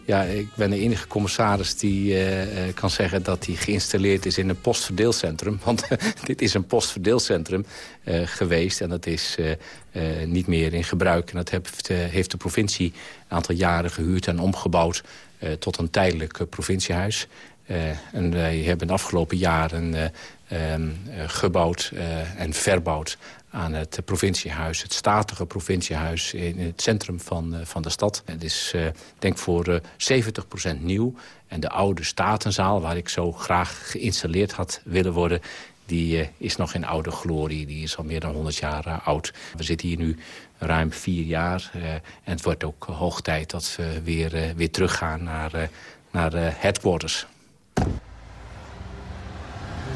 Ja, ik ben de enige commissaris die uh, kan zeggen dat hij geïnstalleerd is in een postverdeelcentrum. Want dit is een postverdeelcentrum uh, geweest en dat is niet meer in gebruik. En dat heeft, heeft de provincie een aantal jaren gehuurd en omgebouwd tot een tijdelijk provinciehuis. en wij hebben de afgelopen jaren ehm, gebouwd en verbouwd aan het provinciehuis, het statige provinciehuis in het centrum van, uh, van de stad. Het is, uh, denk voor uh, eh, 70% nieuw. En de oude Statenzaal, waar ik zo graag geïnstalleerd had willen worden... die is nog in oude glorie, die is al meer dan 100 jaar oud. We zitten hier nu ruim vier jaar en het wordt ook hoog tijd dat we weer, weer teruggaan naar, naar headquarters. We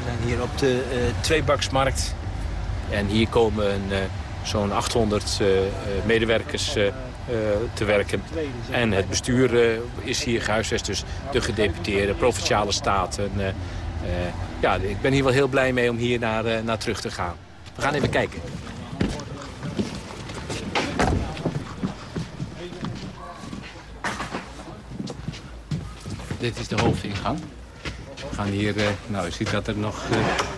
zijn hier op de Tweebaksmarkt en hier komen uh, zo'n 800 uh, medewerkers uh, te werken. En het bestuur is hier gehuisvest, dus de gedeputeerde, provinciale staten. ja, ik ben hier wel heel blij mee om hier naar, naar terug te gaan. We gaan even kijken. Dit is de hoofdingang. We gaan hier, nou, je ziet dat er nog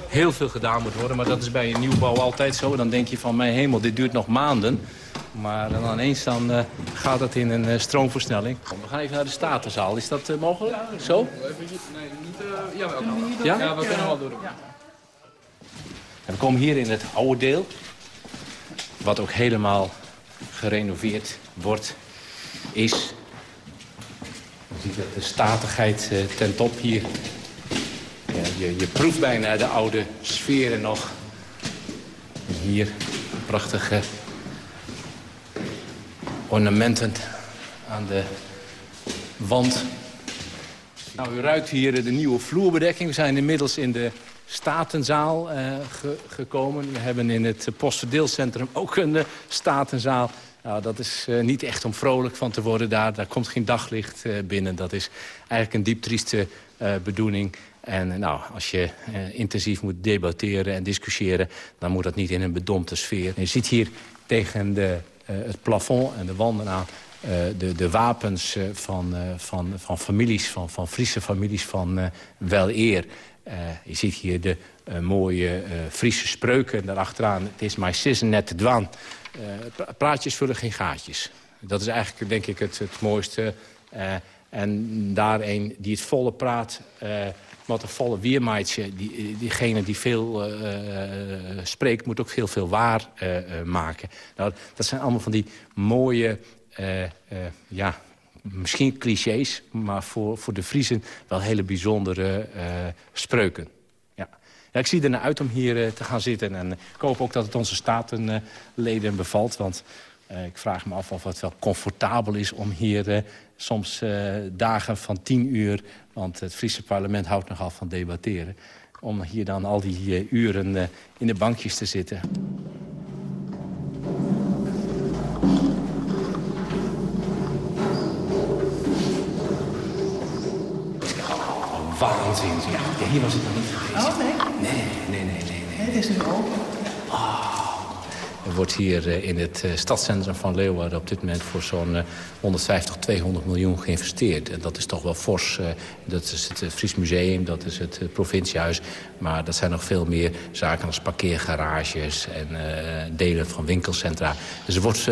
heel veel gedaan moet worden. Maar dat is bij een nieuwbouw altijd zo. Dan denk je van, mijn hemel, dit duurt nog maanden. Maar dan ineens dan, uh, gaat het in een uh, stroomversnelling. We gaan even naar de Statenzaal. Is dat uh, mogelijk? Zo? Nee, niet, ja, wel. Ja? ja, we kunnen wel door. Ja. we komen hier in het oude deel. Wat ook helemaal gerenoveerd wordt, is. Je ziet dat de statigheid uh, ten top hier. Ja, je, je proeft bijna de oude sferen nog. Hier prachtige ornamenten aan de wand. Nou, u ruikt hier de nieuwe vloerbedekking. We zijn inmiddels in de Statenzaal ge gekomen. We hebben in het postverdeelcentrum ook een uh, Statenzaal. Nou, dat is niet echt om vrolijk van te worden daar. Daar komt geen daglicht binnen. Dat is eigenlijk een diep trieste bedoeling. En nou, als je intensief moet debatteren en discussiëren... dan moet dat niet in een bedompte sfeer. je ziet hier tegen de, het plafond en de wanden aan... de, de wapens van, van, van families, van, van Friese families van wel eer. Uh, je ziet hier de uh, mooie uh, Friese spreuken daarachteraan. Het is mijn sissen net te dwan. praatjes vullen geen gaatjes. Dat is eigenlijk denk ik het, het mooiste. en daar een die het volle praat... wat een volle weermaatje, die, diegene die veel spreekt... moet ook veel, veel waar maken. Nou, dat zijn allemaal van die mooie... ja, misschien clichés, maar voor, voor de Friesen wel hele bijzondere spreuken. Ja. ik zie er naar uit om hier te gaan zitten. En ik hoop ook dat het onze statenleden uh, bevalt. Want ik vraag me af of het wel comfortabel is om hier soms dagen van tien uur... want het Friese parlement houdt nogal van debatteren... om hier dan al die uren in de bankjes te zitten. waanzin. Ja, hier was het nog niet geweest. Oh, nee? Nee, nee, nee, nee. nee. nee het is nu open. Oh. Wordt hier uh, in het uh, stadscentrum van Leeuwarden op dit moment voor zo'n uh, 150, 200 miljoen geïnvesteerd. En dat is toch wel fors. dat is het Fries Museum, dat is het provinciehuis. Maar dat zijn nog veel meer zaken als parkeergarages en delen van winkelcentra. Dus wordt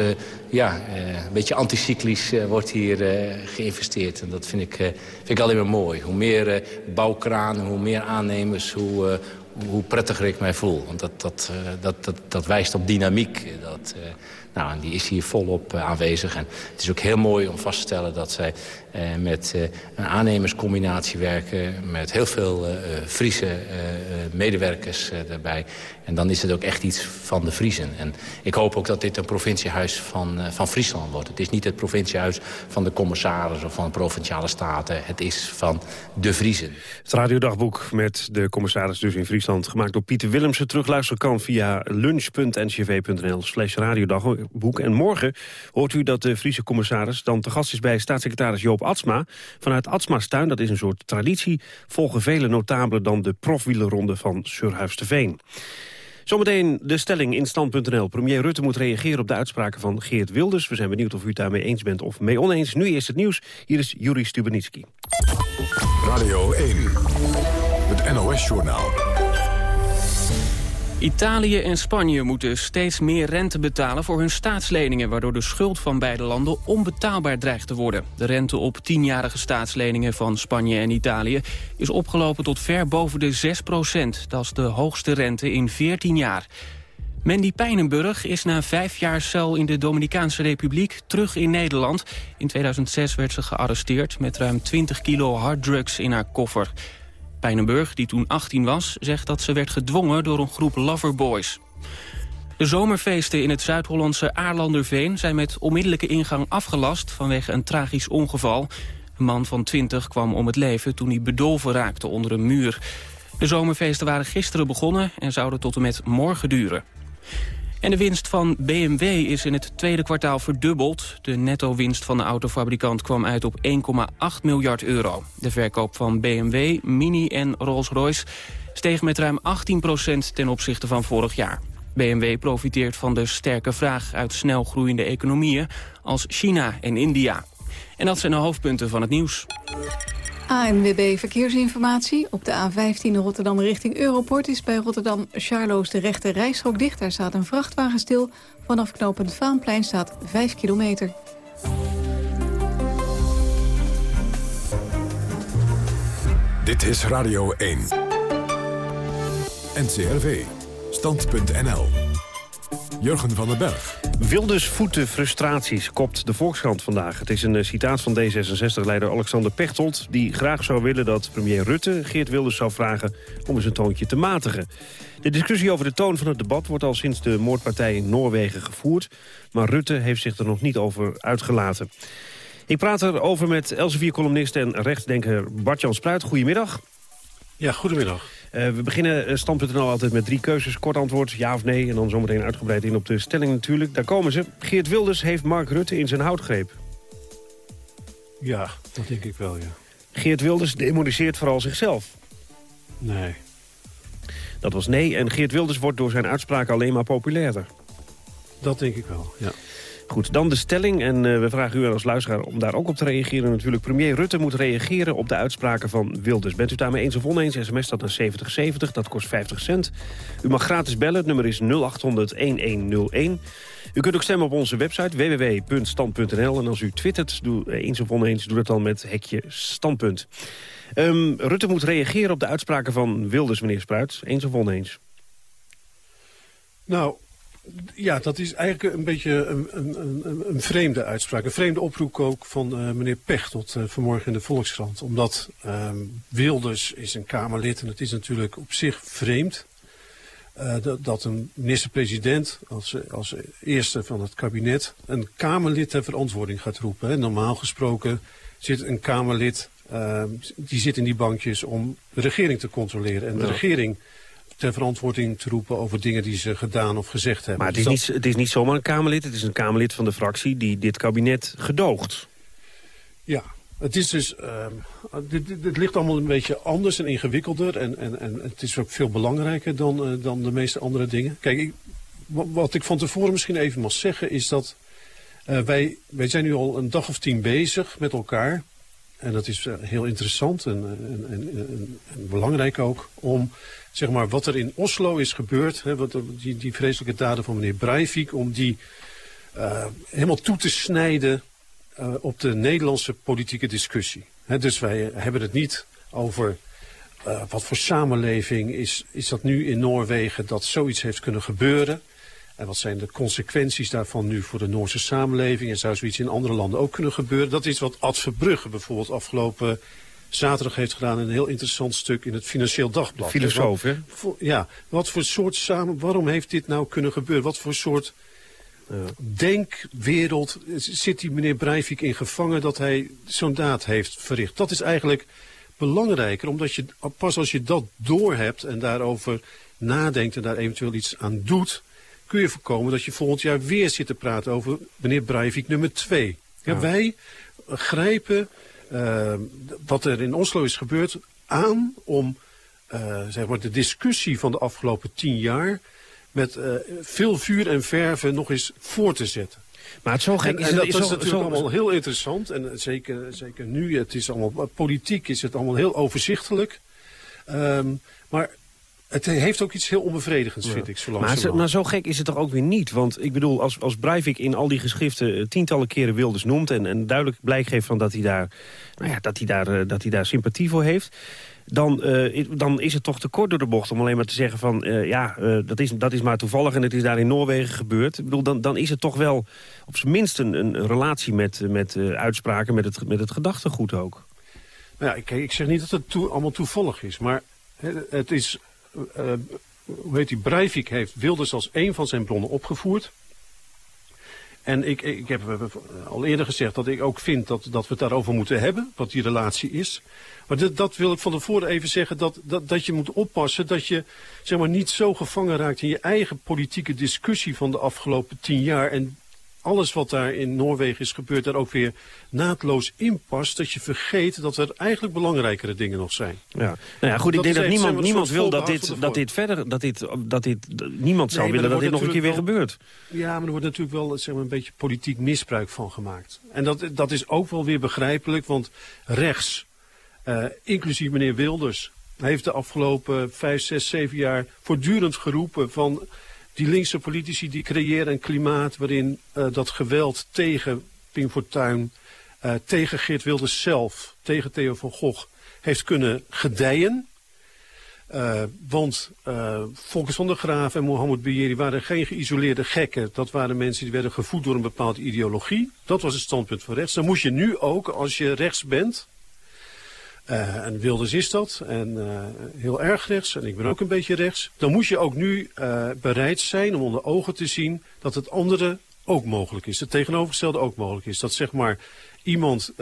ja, een beetje anticyclisch wordt hier geïnvesteerd. En dat vind ik, vind ik alleen maar mooi. Hoe meer bouwkranen, hoe meer aannemers, hoe, hoe prettiger ik mij voel. Want dat, dat, uh, dat, dat, dat wijst op dynamiek. Dat, uh, nou, en die is hier volop uh, aanwezig. En het is ook heel mooi om vast te stellen dat zij met een aannemerscombinatie werken... met heel veel Friese medewerkers daarbij. En dan is het ook echt iets van de Friesen. En ik hoop ook dat dit een provinciehuis van, van Friesland wordt. Het is niet het provinciehuis van de commissaris of van de provinciale staten. Het is van de Friesen. Het radiodagboek met de commissaris dus in Friesland... gemaakt door Pieter Willemsen. Terugluisteren kan via lunch.ncv.nl slash radiodagboek. En morgen hoort u dat de Friese commissaris dan te gast is... bij staatssecretaris Joop Atsma. Vanuit Atsma's tuin, dat is een soort traditie... volgen vele notabelen dan de profwielerronde van Surhuis-te-Veen. Zometeen de stelling in stand.nl. Premier Rutte moet reageren op de uitspraken van Geert Wilders. We zijn benieuwd of u het daarmee eens bent of mee oneens. Nu eerst het nieuws. Hier is Juri Stubenitski. Radio 1. Het NOS-journaal. Italië en Spanje moeten steeds meer rente betalen voor hun staatsleningen... waardoor de schuld van beide landen onbetaalbaar dreigt te worden. De rente op tienjarige staatsleningen van Spanje en Italië... is opgelopen tot ver boven de 6 procent. Dat is de hoogste rente in 14 jaar. Mandy Pijnenburg is na vijf jaar cel in de Dominicaanse Republiek terug in Nederland. In 2006 werd ze gearresteerd met ruim 20 kilo harddrugs in haar koffer. Pijnenburg, die toen 18 was, zegt dat ze werd gedwongen door een groep loverboys. De zomerfeesten in het Zuid-Hollandse Aarlanderveen zijn met onmiddellijke ingang afgelast vanwege een tragisch ongeval. Een man van 20 kwam om het leven toen hij bedolven raakte onder een muur. De zomerfeesten waren gisteren begonnen en zouden tot en met morgen duren. En de winst van BMW is in het tweede kwartaal verdubbeld. De netto-winst van de autofabrikant kwam uit op 1,8 miljard euro. De verkoop van BMW, Mini en Rolls-Royce steeg met ruim 18 procent ten opzichte van vorig jaar. BMW profiteert van de sterke vraag uit snel groeiende economieën als China en India. En dat zijn de hoofdpunten van het nieuws. ANWB Verkeersinformatie. Op de A15 Rotterdam richting Europort is bij Rotterdam Charloes de rechte rijstrook dicht. Daar staat een vrachtwagen stil. Vanaf knooppunt Vaanplein staat 5 kilometer. Dit is Radio 1. NCRV. Stand.nl Jurgen van den Berg. Wilders voeten frustraties, kopt de Volkskrant vandaag. Het is een eh, citaat van D66-leider Alexander Pechtold... die graag zou willen dat premier Rutte Geert Wilders zou vragen... om eens een toontje te matigen. De discussie over de toon van het debat wordt al sinds de moordpartij in Noorwegen gevoerd... maar Rutte heeft zich er nog niet over uitgelaten. Ik praat erover met Elsevier-columnist en rechtsdenker Bart-Jan Spruit. Goedemiddag. Ja, goedemiddag. Uh, we beginnen uh, stand.nl altijd met drie keuzes. Kort antwoord, ja of nee. En dan zometeen uitgebreid in op de stelling natuurlijk. Daar komen ze. Geert Wilders heeft Mark Rutte in zijn houtgreep. Ja, dat denk ik wel, ja. Geert Wilders demoniseert vooral zichzelf. Nee. Dat was nee. En Geert Wilders wordt door zijn uitspraken alleen maar populairder. Dat denk ik wel, ja. Goed, dan de stelling. En uh, we vragen u als luisteraar om daar ook op te reageren. Natuurlijk, premier Rutte moet reageren op de uitspraken van Wilders. Bent u daarmee eens of oneens? SMS dat naar 7070, dat kost 50 cent. U mag gratis bellen, het nummer is 0800-1101. U kunt ook stemmen op onze website www.stand.nl. En als u twittert, doe, eh, eens of oneens, doe dat dan met hekje standpunt. Um, Rutte moet reageren op de uitspraken van Wilders, meneer Spruit. Eens of oneens? Nou, ja, dat is eigenlijk een beetje een, een, een, een vreemde uitspraak. Een vreemde oproep ook van uh, meneer Pechtold uh, vanmorgen in de Volkskrant. Omdat um, Wilders is een Kamerlid en het is natuurlijk op zich vreemd... Uh, dat, dat, een minister-president als, als eerste van het kabinet... een Kamerlid ter verantwoording gaat roepen. Hè. Normaal gesproken zit een Kamerlid... die zit in die bankjes om de regering te controleren. En de regering ter verantwoording te roepen over dingen die ze gedaan of gezegd hebben. Maar het is, niet, het is niet zomaar een Kamerlid, het is een Kamerlid van de fractie die dit kabinet gedoogt. Ja, het is dus, uh, dit, dit, ligt allemaal een beetje anders en ingewikkelder en, en, en het is ook veel belangrijker dan, uh, dan de meeste andere dingen. Kijk, ik, wat ik van tevoren misschien even mag zeggen is dat uh, wij, wij zijn nu al een dag of tien bezig met elkaar. En dat is uh, heel interessant en, en, en, en, belangrijk ook om zeg maar, wat er in Oslo is gebeurd, hè, wat, die, die vreselijke daden van meneer Breivik, om die uh, helemaal toe te snijden uh, op de Nederlandse politieke discussie. Hè, dus wij hebben het niet over uh, wat voor samenleving is, is dat nu in Noorwegen dat zoiets heeft kunnen gebeuren. En wat zijn de consequenties daarvan nu voor de Noorse samenleving? En zou zoiets in andere landen ook kunnen gebeuren? Dat is wat Ad Verbrugge bijvoorbeeld afgelopen zaterdag heeft gedaan een heel interessant stuk in het Financieel Dagblad. Filosoof, hè? Ja, wat voor soort samen, waarom heeft dit nou kunnen gebeuren? Wat voor soort uh, denkwereld zit die meneer Breivik in gevangen dat hij zo'n daad heeft verricht? Dat is eigenlijk belangrijker, omdat je pas als je dat doorhebt en daarover nadenkt en daar eventueel iets aan doet, kun je voorkomen dat je volgend jaar weer zit te praten over meneer Breivik nummer 2. Ja, ja. Wij grijpen wat er in Oslo is gebeurd aan om uh, zeg maar de discussie van de afgelopen tien jaar met uh, veel vuur en verven nog eens voor te zetten. Maar het zo gek en, is, en dat is, natuurlijk zo, allemaal heel interessant. En zeker, zeker nu, het is allemaal politiek, is het allemaal heel overzichtelijk. Um, maar het heeft ook iets heel onbevredigends, vind ik, zo maar, zo, maar zo gek is het toch ook weer niet? Want ik bedoel, als, als Breivik in al die geschriften tientallen keren Wilders noemt... en, en duidelijk blijk geeft van dat hij daar, nou ja, dat hij daar, uh, dat hij daar sympathie voor heeft... Dan, uh, dan is het toch te kort door de bocht om alleen maar te zeggen van... Uh, ja, dat, is, dat is maar toevallig en het is daar in Noorwegen gebeurd. Ik bedoel, dan, dan is het toch wel op zijn minst een, een relatie met, met uitspraken... Met het, met het gedachtegoed ook. Nou ja, ik, ik zeg niet dat het toe, allemaal toevallig is, maar het is uh, hoe heet Breivik heeft Wilders als een van zijn bronnen opgevoerd. En ik, ik heb al eerder gezegd dat ik ook vind dat, dat we het daarover moeten hebben, wat die relatie is. Maar dat, dat wil ik van tevoren even zeggen, dat, dat, dat je moet oppassen dat je zeg maar, niet zo gevangen raakt in je eigen politieke discussie van de afgelopen tien jaar. En alles wat daar in Noorwegen is gebeurd, daar ook weer naadloos inpast. Dat je vergeet dat er eigenlijk belangrijkere dingen nog zijn. Ja, nou ja, goed, ik denk dat niemand, niemand wil dat dit, dat dit verder, dat dit, dat dit, niemand zou willen dat dit nog een keer weer gebeurt. Ja, maar er wordt natuurlijk wel zeg maar, een beetje politiek misbruik van gemaakt. En dat, dat is ook wel weer begrijpelijk, want rechts, uh, inclusief meneer Wilders, heeft de afgelopen vijf, zes, zeven jaar voortdurend geroepen van die linkse politici die creëren een klimaat waarin uh, dat geweld tegen Pim Fortuyn, uh, tegen Geert Wilders zelf, tegen Theo van Gogh heeft kunnen gedijen. Uh, want uh, van der Graaf en Mohammed Beyeri waren geen geïsoleerde gekken. Dat waren mensen die werden gevoed door een bepaalde ideologie. Dat was het standpunt van rechts. Dan moet je nu ook, als je rechts bent... Uh, en Wilders is dat, en heel erg rechts, en ik ben ook een beetje rechts... dan moet je ook nu bereid zijn om onder ogen te zien dat het andere ook mogelijk is. Het tegenovergestelde ook mogelijk is. Dat zeg maar iemand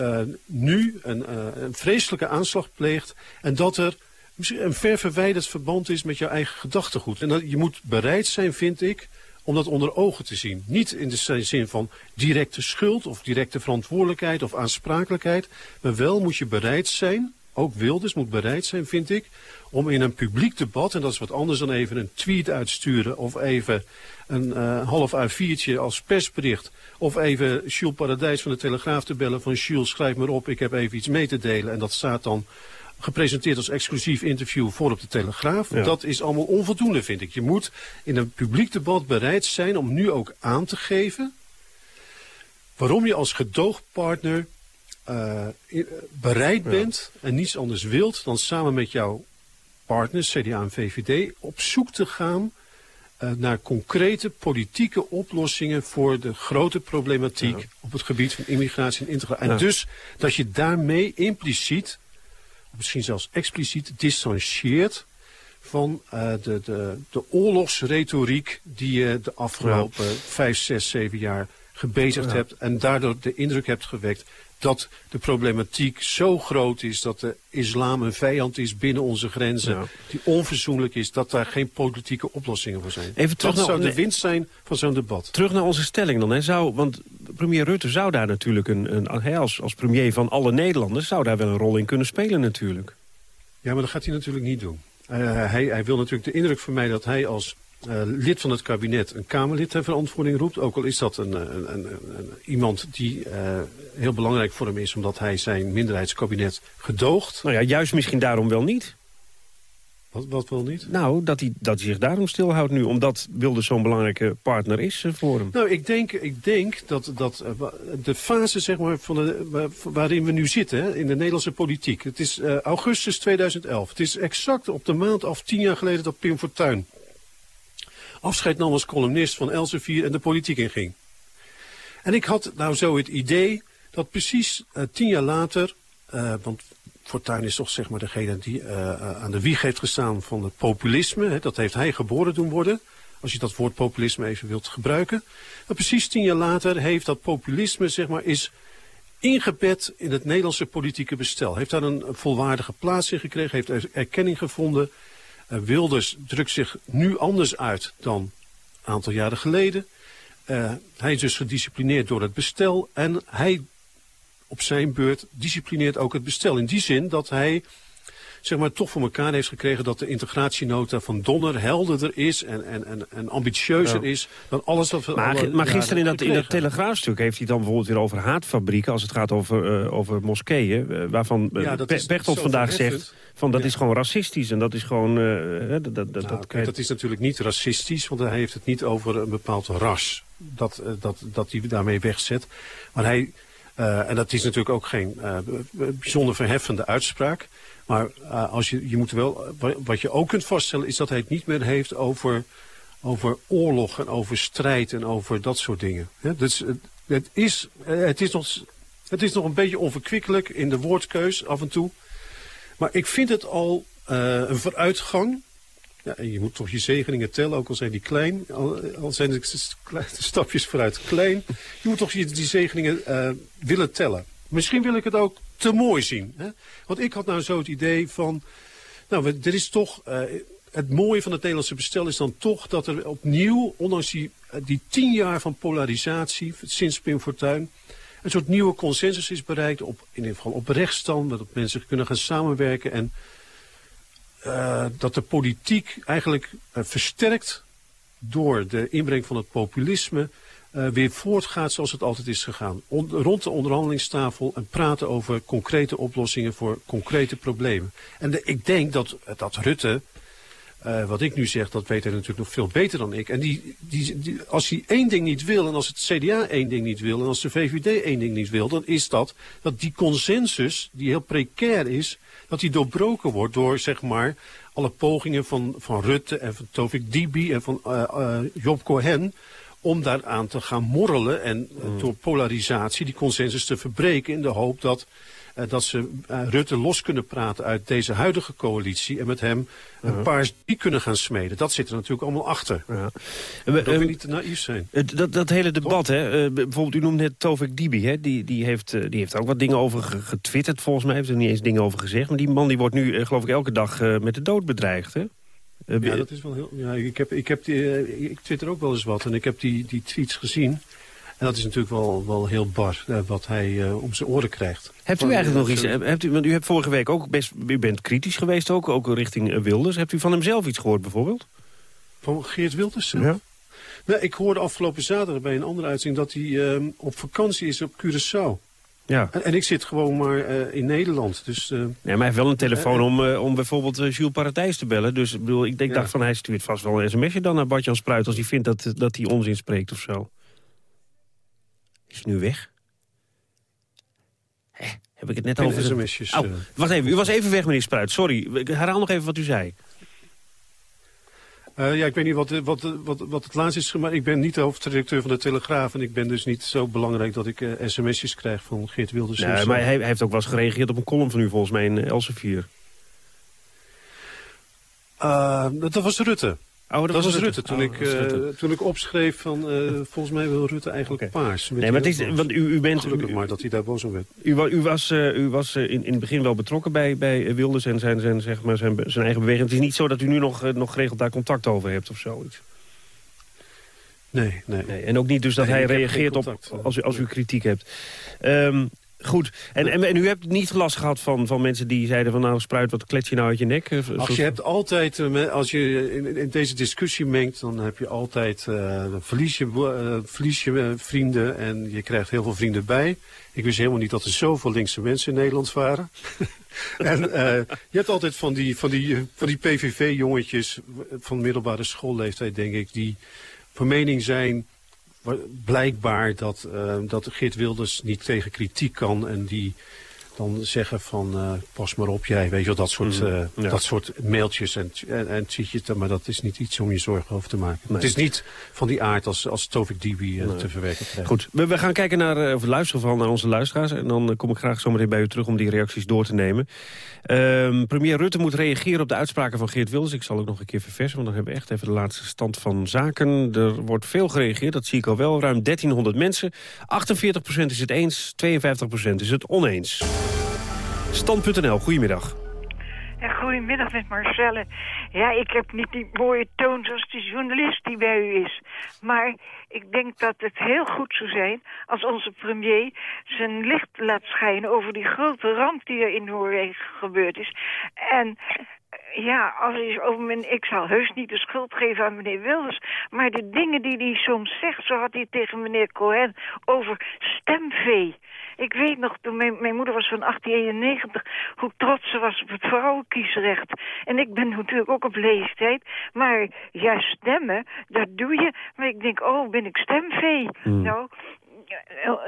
nu een, een vreselijke aanslag pleegt... en dat er een ver verwijderd verband is met jouw eigen gedachtegoed. En dat, je moet bereid zijn, vind ik, om dat onder ogen te zien. Niet in de zin van directe schuld of directe verantwoordelijkheid of aansprakelijkheid. Maar wel moet je bereid zijn, ook Wilders moet bereid zijn, vind ik, om in een publiek debat, en dat is wat anders dan even een tweet uitsturen of even een uh, half A4'tje als persbericht, of even Jules Paradijs van de Telegraaf te bellen van Jules, schrijf maar op, ik heb even iets mee te delen. En dat staat dan gepresenteerd als exclusief interview voor op de Telegraaf. Dat is allemaal onvoldoende, vind ik. Je moet in een publiek debat bereid zijn om nu ook aan te geven... waarom je als gedoogpartner uh, bereid bent en niets anders wilt... dan samen met jouw partners, CDA en VVD, op zoek te gaan... Uh, naar concrete politieke oplossingen voor de grote problematiek op het gebied van immigratie en integratie. En dus dat je daarmee impliciet misschien zelfs expliciet distancieert van uh, de, de, de oorlogsretoriek die je de afgelopen vijf, zes, zeven jaar gebezigd hebt. En daardoor de indruk hebt gewekt dat de problematiek zo groot is dat de islam een vijand is binnen onze grenzen. Die onverzoenlijk is, dat daar geen politieke oplossingen voor zijn. Even terug dat zou de winst zijn van zo'n debat. Terug naar onze stelling dan. Hè. Zou, want premier Rutte zou daar natuurlijk, een, een, als, als premier van alle Nederlanders... zou daar wel een rol in kunnen spelen natuurlijk. Ja, maar dat gaat hij natuurlijk niet doen. Uh, hij, hij wil natuurlijk de indruk vermijden dat hij als uh, lid van het kabinet een Kamerlid ter verantwoording roept. Ook al is dat een, een, een, een iemand die uh, heel belangrijk voor hem is... omdat hij zijn minderheidskabinet gedoogt. Nou ja, juist misschien daarom wel niet. Wat, wat wel niet? Nou, dat hij, dat hij zich daarom stilhoudt nu. Omdat Wilders zo'n belangrijke partner is uh, voor hem. Nou, ik denk, ik denk dat, dat uh, de fase zeg maar, van de, waar, waarin we nu zitten in de Nederlandse politiek. Het is uh, augustus 2011. Het is exact op de maand af tien jaar geleden dat Pim Fortuyn afscheid nam als columnist van Elsevier en de politiek inging. En ik had nou zo het idee dat precies uh, tien jaar later, uh, want Fortuyn is toch zeg maar degene die uh, aan de wieg heeft gestaan van het populisme. Hè, dat heeft hij geboren doen worden, als je dat woord populisme even wilt gebruiken. En precies tien jaar later heeft dat populisme zeg maar is ingebed in het Nederlandse politieke bestel. Heeft daar een volwaardige plaats in gekregen, heeft erkenning gevonden uh, Wilders drukt zich nu anders uit dan een aantal jaren geleden. Hij is dus gedisciplineerd door het bestel en hij op zijn beurt disciplineert ook het bestel. In die zin dat hij zeg maar, toch voor elkaar heeft gekregen dat de integratienota van Donner helderder is en, en, en, en ambitieuzer is dan alles wat we Maar, maar gisteren in dat, in dat telegraafstuk heeft hij dan bijvoorbeeld weer over haatfabrieken als het gaat over, uh, over moskeeën, uh, waarvan uh, ja, Pechtold vandaag zegt van dat ja. is gewoon racistisch en dat is gewoon... dat, dat, nou, dat, kijk, dat is natuurlijk niet racistisch, want hij heeft het niet over een bepaald ras dat, dat, dat hij daarmee wegzet. Maar hij... Uh, en dat is natuurlijk ook geen uh, bijzonder verheffende uitspraak. Maar uh, als je, je moet wel, wat je ook kunt vaststellen is dat hij het niet meer heeft over, over oorlog en over strijd en over dat soort dingen. Dus, het, is, het, is nog, het is nog een beetje onverkwikkelijk in de woordkeus af en toe. Maar ik vind het al een vooruitgang. Ja, je moet toch je zegeningen tellen, ook al zijn die klein. Al, zijn de, stapjes vooruit klein. Je moet toch die, zegeningen uh, willen tellen. Misschien wil ik het ook te mooi zien. Hè? Want ik had nou zo het idee van... Nou, er is toch... Uh, het mooie van het Nederlandse bestel is dan toch dat er opnieuw, ondanks die, die tien jaar van polarisatie sinds Pim Fortuyn, een soort nieuwe consensus is bereikt, op, in ieder geval op rechtsstand, dat mensen kunnen gaan samenwerken en uh, dat de politiek eigenlijk uh, versterkt door de inbreng van het populisme uh, weer voortgaat zoals het altijd is gegaan. On rond de onderhandelingstafel en praten over concrete oplossingen voor concrete problemen. En ik denk dat, dat Rutte, wat ik nu zeg, dat weet hij natuurlijk nog veel beter dan ik. En die, die, als hij één ding niet wil en als het CDA één ding niet wil en als de VVD één ding niet wil, dan is dat dat die consensus, die heel precair is, dat die doorbroken wordt door, zeg maar, alle pogingen van, van Rutte en van Tovik Dibi en van uh, Job Cohen om daaraan te gaan morrelen en mm. door polarisatie die consensus te verbreken in de hoop dat dat ze uh, Rutte los kunnen praten uit deze huidige coalitie... en met hem een paar die kunnen gaan smeden. Dat zit er natuurlijk allemaal achter. Ja. Dat wil niet te naïef zijn. Dat, dat hele debat, hè, bijvoorbeeld u noemt net Tovik Dibi... Hè, die, die, heeft, die heeft ook wat dingen over getwitterd volgens mij. heeft er niet eens dingen over gezegd. Maar die man die wordt nu, geloof ik, elke dag met de dood bedreigd, hè? Ja, dat is wel heel... Ja, ik, heb, ik, heb die, ik twitter ook wel eens wat en ik heb die, die tweets gezien... En dat is natuurlijk wel, wel heel bar, eh, wat hij uh, om zijn oren krijgt. Hebt u eigenlijk nog iets, hebt u, want u hebt vorige week ook best, u bent kritisch geweest ook, ook richting Wilders. Hebt u van hem zelf iets gehoord bijvoorbeeld? Van Geert Wilders Ja. Nou, ik hoorde afgelopen zaterdag bij een andere uitzending dat hij uh, op vakantie is op Curaçao. Ja. En, en ik zit gewoon maar uh, in Nederland. Dus, uh, nee, maar hij heeft wel een telefoon om, uh, om bijvoorbeeld Jules Paradijs te bellen. Dus ik, bedoel, ik denk, ja. dacht van hij stuurt vast wel een sms'je dan naar Bartjan Spruit... als hij vindt dat, dat hij onzin spreekt of zo. Is nu weg? Hè, heb ik het net over... sms'jes. Oh, wacht even, u was even weg, meneer Spruit. Sorry, ik herhaal nog even wat u zei. Uh, ja, ik weet niet wat, wat, wat, wat het laatste is, maar ik ben niet de hoofdredacteur van de Telegraaf... en ik ben dus niet zo belangrijk dat ik uh, sms'jes krijg van Geert Wilders. Nee, maar hij, hij, heeft ook wel eens gereageerd op een column van u volgens mij in Elsevier. Uh, dat was Rutte. Oh, dat, was, Rutte. Toen, oh, ik, uh, toen ik opschreef van, uh, volgens mij wil Rutte eigenlijk okay. paars. Nee, maar het is, want u, u bent... Gelukkig maar dat hij daar boos om werd. U, u was, uh, u was in, in het begin wel betrokken bij, bij Wilders en zijn, zijn, zeg maar zijn, zijn eigen beweging. Het is niet zo dat u nu nog, nog geregeld daar contact over hebt of zoiets. Nee, nee. nee en ook niet dus dat nee, hij reageert op als u, als u kritiek hebt. Um, Goed. En, en, u hebt niet last gehad van, van mensen die zeiden van nou spruit wat klets je nou uit je nek? Als je hebt altijd, eh, als je in, in deze discussie mengt, dan heb je altijd, uh, verlies, je, uh, verlies je vrienden en je krijgt heel veel vrienden bij. Ik wist helemaal niet dat er zoveel linkse mensen in Nederland waren. en je hebt altijd van die, van die, van die PVV-jongetjes van middelbare schoolleeftijd, denk ik, die van mening zijn blijkbaar dat, uh, dat Geert Wilders niet tegen kritiek kan en die dan zeggen van uh, pas maar op jij, weet je wel, dat soort, uh, ja. dat soort mailtjes en, en, en maar dat is niet iets om je zorgen over te maken. Nee. Het is niet van die aard als, als Tovik Dibi uh, nee. te verwerken krijgt. Goed, we, we, gaan kijken naar, of luisteren vooral naar onze luisteraars en dan kom ik graag zometeen bij u terug om die reacties door te nemen. Um, premier Rutte moet reageren op de uitspraken van Geert Wilders. Ik zal ook nog een keer verversen, want dan hebben we echt even de laatste stand van zaken. Er wordt veel gereageerd, dat zie ik al wel. Ruim 1300 mensen. 48% is het eens, 52% is het oneens. Stand.nl, goedemiddag. Ja, goedemiddag met Marcelle. Ja, ik heb niet die mooie toon zoals de journalist die bij u is. Maar ik denk dat het heel goed zou zijn als onze premier zijn licht laat schijnen over die grote ramp die er in Noorwegen gebeurd is. En ja, als is over mijn, ik zal heus niet de schuld geven aan meneer Wilders. Maar de dingen die hij soms zegt, zo had hij tegen meneer Cohen over stemvee. Ik weet nog, toen mijn, mijn moeder was van 1891, hoe trots ze was op het vrouwenkiesrecht. En ik ben natuurlijk ook op leeftijd. Maar ja, stemmen, dat doe je. Maar ik denk, oh, ben ik stemvee? Mm. Nou,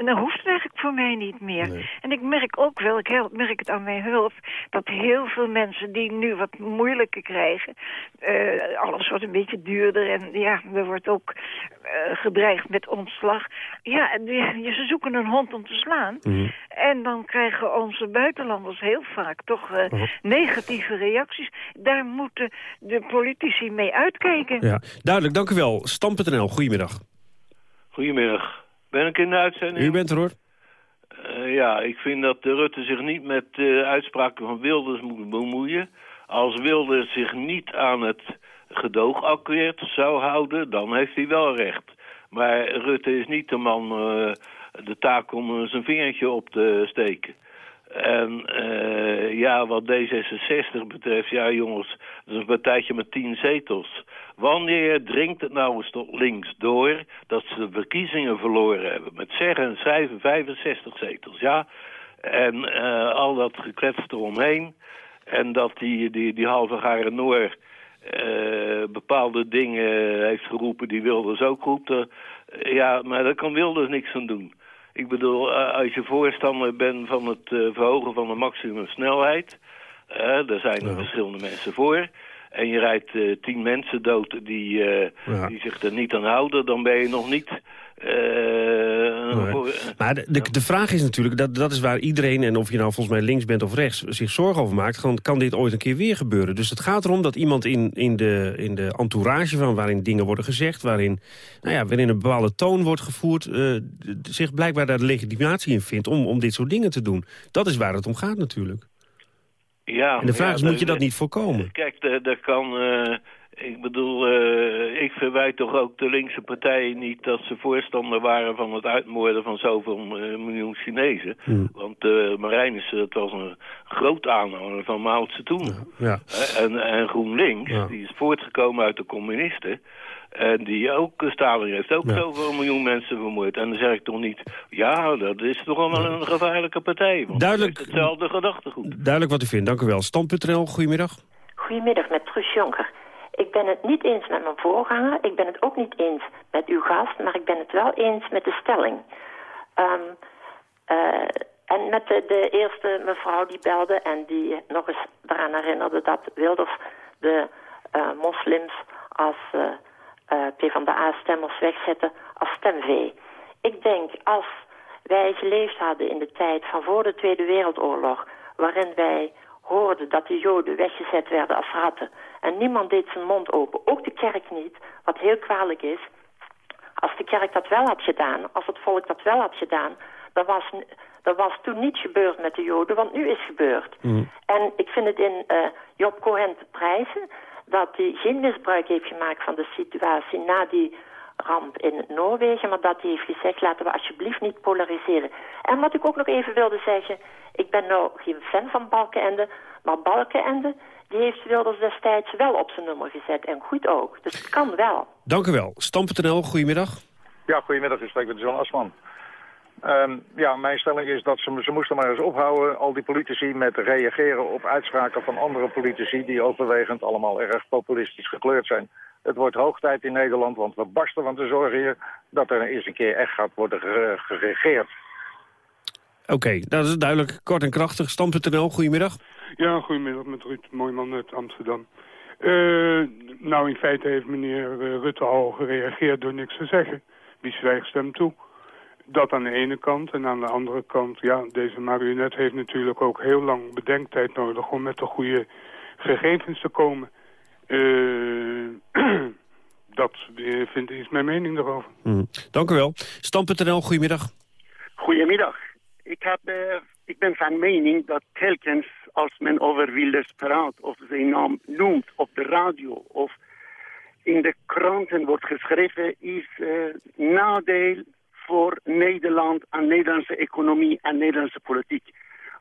dat hoeft het eigenlijk voor mij niet meer. En ik merk ook wel, ik merk het aan mijn hulp... dat heel veel mensen die nu wat moeilijker krijgen... Uh, alles wordt een beetje duurder en ja, er wordt ook uh, gedreigd met ontslag. Ja, die, ze zoeken een hond om te slaan. Mm. En dan krijgen onze buitenlanders heel vaak toch uh, negatieve reacties. Daar moeten de politici mee uitkijken. Ja, duidelijk, dank u wel. Stam.nl, goedemiddag. Goedemiddag. Ben ik in de uitzending? U bent er hoor. Uh, ja, ik vind dat de Rutte zich niet met uh, uitspraken van Wilders moet bemoeien. Als Wilders zich niet aan het gedoogakkoord zou houden, dan heeft hij wel recht. Maar Rutte is niet de man uh, de taak om zijn vingertje op te steken. En uh, ja, wat D66 betreft, ja jongens, dat is een partijtje met tien zetels. Wanneer dringt het nou eens tot links door dat ze de verkiezingen verloren hebben? Met zeggen en schrijven 65 zetels, ja. En uh, al dat gekletst eromheen. En dat die, die, die halve garen Noor uh, bepaalde dingen heeft geroepen die Wilders ook roept. Ja, maar daar kan Wilders niks aan doen. Ik bedoel, als je voorstander bent van het verhogen van de maximumsnelheid... daar zijn er ja. verschillende mensen voor... en je rijdt eh, tien mensen dood die, eh, Ja. die zich er niet aan houden, dan ben je nog niet... eh, voor- Maar de, de, de vraag is natuurlijk, dat, dat is waar iedereen... en of je nou volgens mij links bent of rechts, zich zorgen over maakt... Kan, kan dit ooit een keer weer gebeuren? Dus het gaat erom dat iemand in, in, de, in de entourage van... waarin dingen worden gezegd, waarin, nou ja, waarin een bepaalde toon wordt gevoerd... eh, zich blijkbaar daar de legitimatie in vindt om, om dit soort dingen te doen. Dat is waar het om gaat natuurlijk. Ja, En de vraag ja, is, moet je dat niet voorkomen? Kijk, daar daar kan... eh, ik bedoel, eh, ik verwijt toch ook de linkse partijen niet... dat ze voorstander waren van het uitmoorden van zoveel eh, miljoen Chinezen. Hmm. Want uh, Marijnissen, het was een groot aanhanger van Mao Zedong. Ja. Eh, En, en GroenLinks, Ja. die is voortgekomen uit de communisten... En die ook, eh, Stalin heeft ook Ja. zoveel miljoen mensen vermoord. En dan zeg ik toch niet, ja, dat is toch allemaal een gevaarlijke partij. Want Duidelijk. het hetzelfde gedachtegoed. Duidelijk wat u vindt, dank u wel. Stand.nl, goedemiddag. Goedemiddag, met Truus Jonker. Ik ben het niet eens met mijn voorganger. Ik ben het ook niet eens met uw gast. Maar ik ben het wel eens met de stelling. Ehm, eh, en met de, de eerste mevrouw die belde en die nog eens eraan herinnerde dat Wilders de eh, moslims als eh eh PvdA-stemmers wegzette als stemvee. Ik denk als wij geleefd hadden in de tijd van voor de Tweede Wereldoorlog... waarin wij hoorden dat de Joden weggezet werden als ratten... en niemand deed zijn mond open, ook de kerk niet, wat heel kwalijk is... als de kerk dat wel had gedaan, als het volk dat wel had gedaan... dan was, dan was toen niet gebeurd met de Joden, want nu is gebeurd. En ik vind het in eh, Job Cohen te prijzen dat hij geen misbruik heeft gemaakt van de situatie na die ramp in Noorwegen, maar dat hij heeft gezegd, laten we alsjeblieft niet polariseren. En wat ik ook nog even wilde zeggen, ik ben nou geen fan van Balkenende, maar Balkenende, die heeft Wilders destijds wel op zijn nummer gezet en goed ook. Dus het kan wel. Dank u wel. Stand.nl, goedemiddag. Ja, goedemiddag. Ik spreek met John Asman. Ehm, ja, mijn stelling is dat ze, ze moesten maar eens ophouden, al die politici, met reageren op uitspraken van andere politici die overwegend allemaal erg populistisch gekleurd zijn. Het wordt hoog tijd in Nederland, want we barsten van de zorg hier dat er eens een keer echt gaat worden ge- geregeerd. Oké, dat is duidelijk. Kort en krachtig. Stand.nl, goedemiddag. Ja, goedemiddag met Ruud Mooiman uit Amsterdam. Eh, nou, in feite heeft meneer eh, Rutte al gereageerd door niks te zeggen. Wie zwijgt stemt toe. Dat aan de ene kant. En aan de andere kant, ja, deze marionet heeft natuurlijk ook heel lang bedenktijd nodig om met de goede gegevens te komen. Eh, dat eh, vind, is mijn mening daarover. Hm. Dank u wel. Stand.nl, goedemiddag. Goedemiddag. Ik, heb, eh, ik ben van mening dat telkens als men over Wilders praat of zijn naam noemt op de radio of in de kranten wordt geschreven, is eh, nadeel voor Nederland en Nederlandse economie en Nederlandse politiek.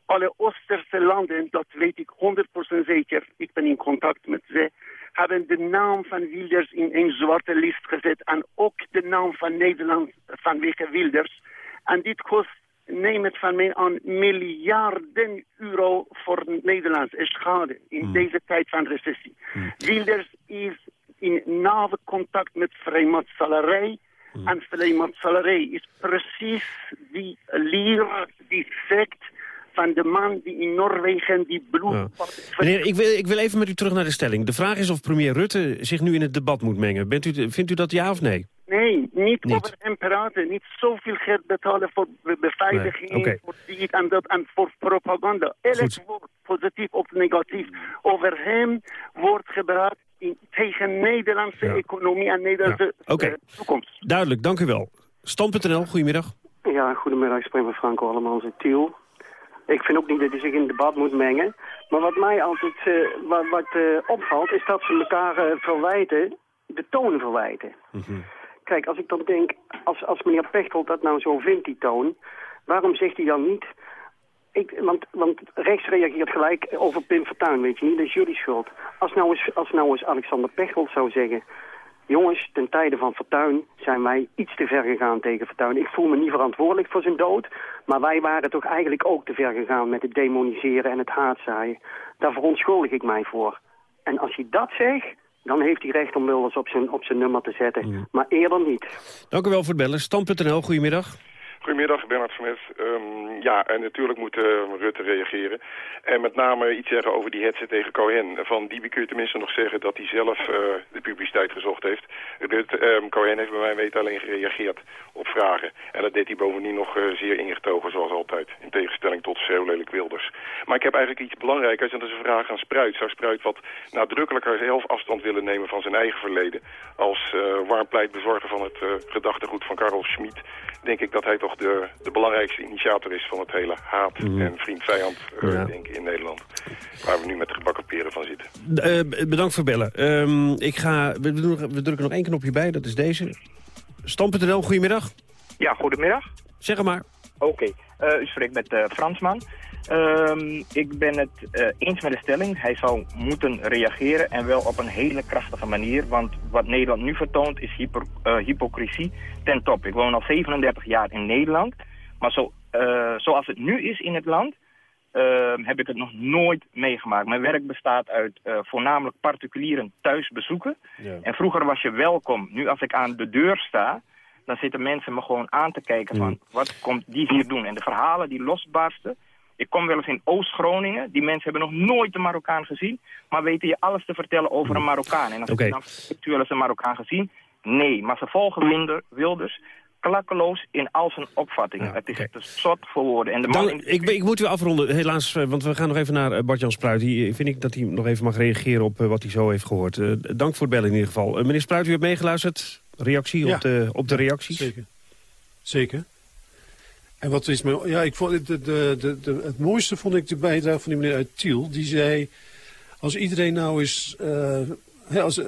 Alle Oosterse landen, dat weet ik 100% zeker, ik ben in contact met ze, hebben de naam van Wilders in een zwarte lijst gezet en ook de naam van Nederland vanwege Wilders. En dit kost, neem het van mij aan, miljarden euro voor Nederlandse schade in deze tijd van recessie. Wilders is in nauwe contact met vrijmetselarij. En vrijmetselarij is precies die leer, die sect van de man die in Noorwegen die bloed... Meneer, ik wil, ik wil even met u terug naar de stelling. De vraag is of premier Rutte zich nu in het debat moet mengen. Bent u, vindt u dat ja of nee? Nee, niet, Niet. over hem praten. Niet zoveel geld betalen voor be- beveiliging, Nee, voor dit en dat en voor propaganda. Elk woord, positief of negatief, over hem wordt gepraat in, tegen Nederlandse economie en Nederlandse eh, toekomst. Duidelijk, dank u wel. Stand.nl, goedemiddag. Ja, goedemiddag. Ik spreek met Franco Allemans Tiel. Ik vind ook niet dat hij zich in het debat moet mengen. Maar wat mij altijd eh, wat, wat, eh, opvalt, is dat ze elkaar eh, verwijten, de toon verwijten. Kijk, als ik dan denk, als, als meneer Pechtold dat nou zo vindt, die toon... waarom zegt hij dan niet... Ik, want, want rechts reageert gelijk over Pim Fortuyn, weet je niet, dat is jullie schuld. Als nou eens, als nou eens Alexander Pechtold zou zeggen... Jongens, ten tijde van Fortuyn zijn wij iets te ver gegaan tegen Fortuyn. Ik voel me niet verantwoordelijk voor zijn dood. Maar wij waren toch eigenlijk ook te ver gegaan met het demoniseren en het haatzaaien. Daar verontschuldig ik mij voor. En als hij dat zegt, dan heeft hij recht om Wilders op zijn, op zijn nummer te zetten. Maar eerder niet. Dank u wel voor het bellen. Stand.nl, goedemiddag. Goedemiddag, Bernard Smit. Um, ja, en natuurlijk moet uh, Rutte reageren. En met name iets zeggen over die hetze tegen Cohen. Van die kun je tenminste nog zeggen dat hij zelf uh, de publiciteit gezocht heeft. Rutte, um, Cohen heeft bij mij weten alleen gereageerd op vragen. En dat deed hij bovendien nog uh, zeer ingetogen, zoals altijd. In tegenstelling tot lelijk Wilders. Maar ik heb eigenlijk iets belangrijkers en dat is een vraag aan Spruit. Zou Spruit wat nadrukkelijker zelf afstand willen nemen van zijn eigen verleden? Als uh, warm pleitbezorger van het gedachtegoed van Karel Schmid... denk ik dat hij toch de, de belangrijkste initiator is van het hele haat- mm. en vriend-vijand uh, ja. denk in Nederland. Waar we nu met de gebakken peren van zitten. Uh, bedankt voor bellen. Um, ik ga, we, we, drukken nog één knopje bij, dat is deze. Stam.nl, goedemiddag. Ja, goedemiddag. Zeg maar. Oké, okay. uh, u spreekt met uh, Fransman. Um, ik ben het uh, eens met de stelling. Hij zou moeten reageren en wel op een hele krachtige manier. Want wat Nederland nu vertoont is hypo uh, hypocrisie ten top. Ik woon al 37 jaar in Nederland. Maar zo, uh, zoals het nu is in het land, heb ik het nog nooit meegemaakt. Mijn werk bestaat uit voornamelijk particulieren thuis bezoeken. Ja. En vroeger was je welkom. Nu als ik aan de deur sta, dan zitten mensen me gewoon aan te kijken van... wat komt die hier doen? En de verhalen die losbarsten... Ik kom wel eens in Oost-Groningen. Die mensen hebben nog nooit een Marokkaan gezien. Maar weten je alles te vertellen over een Marokkaan. En als okay. ik dan heb u wel eens een Marokkaan gezien? Nee, maar ze volgen minder, Wilders klakkeloos in al zijn opvattingen. Het is okay. te zot voor woorden. En de man Dan, ik, ik, moet u afronden, helaas, want we gaan nog even naar uh, Bart-Jan Spruit. Die, vind ik dat hij nog even mag reageren op wat hij zo heeft gehoord. Uh, dank voor het bellen in ieder geval. meneer Spruit, u hebt meegeluisterd. Reactie ja, op, de, op de reacties? Zeker. Zeker. En wat is me, ja, ik vond de, de, de, de, het mooiste vond ik de bijdrage van die meneer uit Tiel. Die zei, als iedereen nou eens... Uh, hè, als,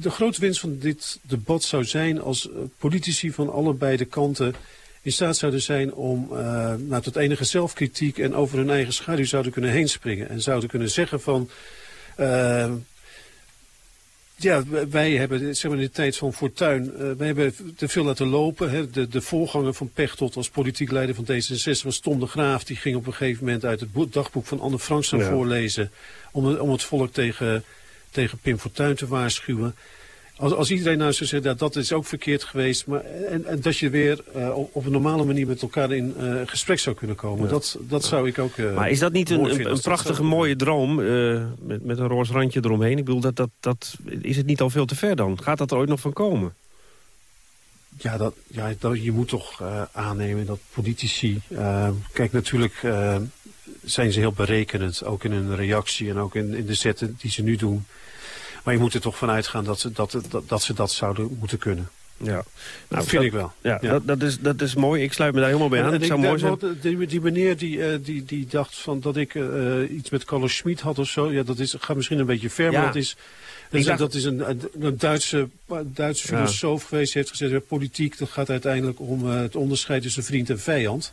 de grote winst van dit debat zou zijn als politici van allebei de kanten in staat zouden zijn om uh, nou, tot enige zelfkritiek en over hun eigen schaduw zouden kunnen heen springen. En zouden kunnen zeggen van... Uh, ja, wij hebben zeg maar, in de tijd van Fortuyn, uh, wij hebben te veel laten lopen. Hè. De, de voorganger van Pechtold als politiek leider van D66 was Tom de Graaf. Die ging op een gegeven moment uit het dagboek van Anne Franks ja. voorlezen. Om, om het volk tegen, tegen Pim Fortuyn te waarschuwen. Als, als iedereen nou zou zeggen, dat, dat is ook verkeerd geweest. Maar, en, en dat je weer uh, op, een normale manier met elkaar in uh, gesprek zou kunnen komen. Ja. Dat, dat zou ik ook uh, Maar is dat niet een, een, een prachtige mooie droom met, met een roze randje eromheen? Ik bedoel, dat, dat, dat, is het niet al veel te ver dan? Gaat dat er ooit nog van komen? Ja, dat, ja dat, je moet toch aannemen dat politici... kijk, natuurlijk zijn ze heel berekenend. Ook in hun reactie en ook in, in de zetten die ze nu doen. Maar je moet er toch vanuit gaan dat ze dat, dat, dat, ze dat zouden moeten kunnen. Ja, nou, dat vind ik wel. Ja, ja. Dat, dat, is, dat is mooi. Ik sluit me daar helemaal bij aan. Het zou mooi zijn. Die, die meneer die, uh, die, die dacht van dat ik uh, iets met Carlos Schmid had of zo. Ja, dat is, gaat misschien een beetje ver, ja. maar dat is... Dat dacht... dat is een, een Duitse, Duitse filosoof ja. geweest. Die heeft gezegd, politiek dat gaat uiteindelijk om uh, het onderscheid tussen vriend en vijand.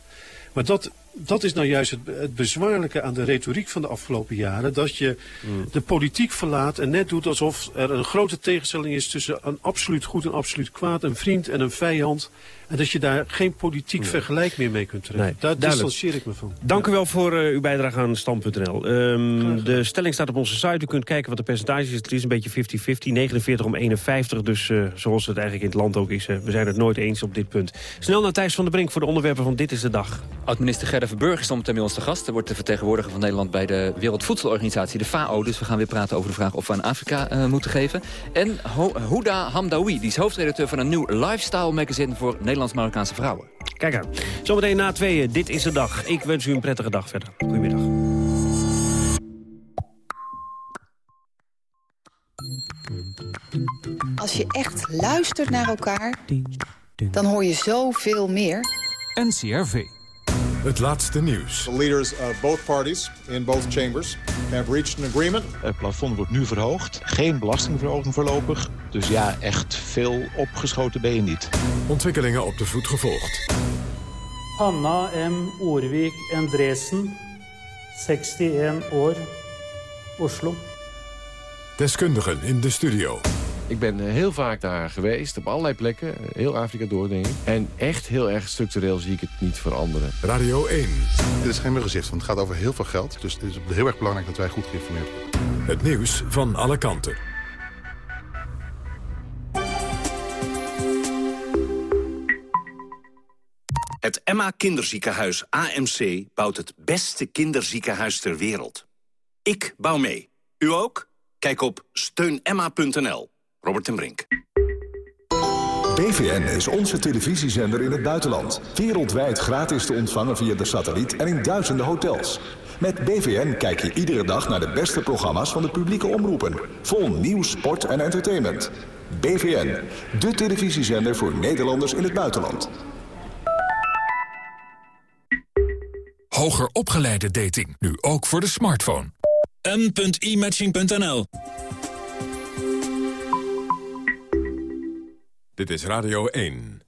Maar dat, dat is nou juist het, het, bezwaarlijke aan de retoriek van de afgelopen jaren. Dat je mm. de politiek verlaat en net doet alsof er een grote tegenstelling is tussen een absoluut goed en absoluut kwaad. Een vriend en een vijand. En dat je daar geen politiek nee. vergelijk meer mee kunt trekken. Nee, daar distancieer ik me van. Dank ja. u wel voor uh, uw bijdrage aan Stand.nl. Um, de stelling staat op onze site. U kunt kijken wat de percentage is. Het is een beetje 50-50. 49 om 51. Dus uh, zoals het eigenlijk in het land ook is. Uh, we zijn het nooit eens op dit punt. Snel naar Thijs van der Brink voor de onderwerpen van Dit is de Dag. Oud-minister Gerda Verburg is zometeen bij ons te gast. Hij wordt de vertegenwoordiger van Nederland bij de Wereldvoedselorganisatie, de FAO. Dus we gaan weer praten over de vraag of we aan Afrika uh, moeten geven. En Ho Houda Hamdawi, die is hoofdredacteur van een nieuw lifestyle magazine voor Nederlands-Marokkaanse vrouwen. Kijk aan. Zometeen na tweeën, dit is de dag. Ik wens u een prettige dag verder. Goedemiddag. Als je echt luistert naar elkaar, dan hoor je zoveel meer. NCRV. Het laatste nieuws. The leaders of both parties in both chambers have reached an agreement. Het plafond wordt nu verhoogd. Geen belastingverhoging voorlopig. Dus ja, echt veel opgeschoten ben je niet. Ontwikkelingen op de voet gevolgd. Hanna M. Oervik Endresen, 61 år, Oslo. Deskundigen in de studio. Ik ben heel vaak daar geweest, op allerlei plekken, heel Afrika door, denk ik. En echt heel erg structureel zie ik het niet veranderen. Radio 1. Dit is geen muggenzicht, want het gaat over heel veel geld. Dus het is heel erg belangrijk dat wij goed geïnformeerd worden. Het nieuws van alle kanten. Het Emma Kinderziekenhuis AMC bouwt het beste kinderziekenhuis ter wereld. Ik bouw mee. U ook? Kijk op steunemma.nl. Robert ten Brink. BVN is onze televisiezender in het buitenland. Wereldwijd gratis te ontvangen via de satelliet en in duizenden hotels. Met BVN kijk je iedere dag naar de beste programma's van de publieke omroepen. Vol nieuws, sport en entertainment. BVN, de televisiezender voor Nederlanders in het buitenland. Hoger opgeleide dating, nu ook voor de smartphone. m.imatching.nl Dit is Radio 1.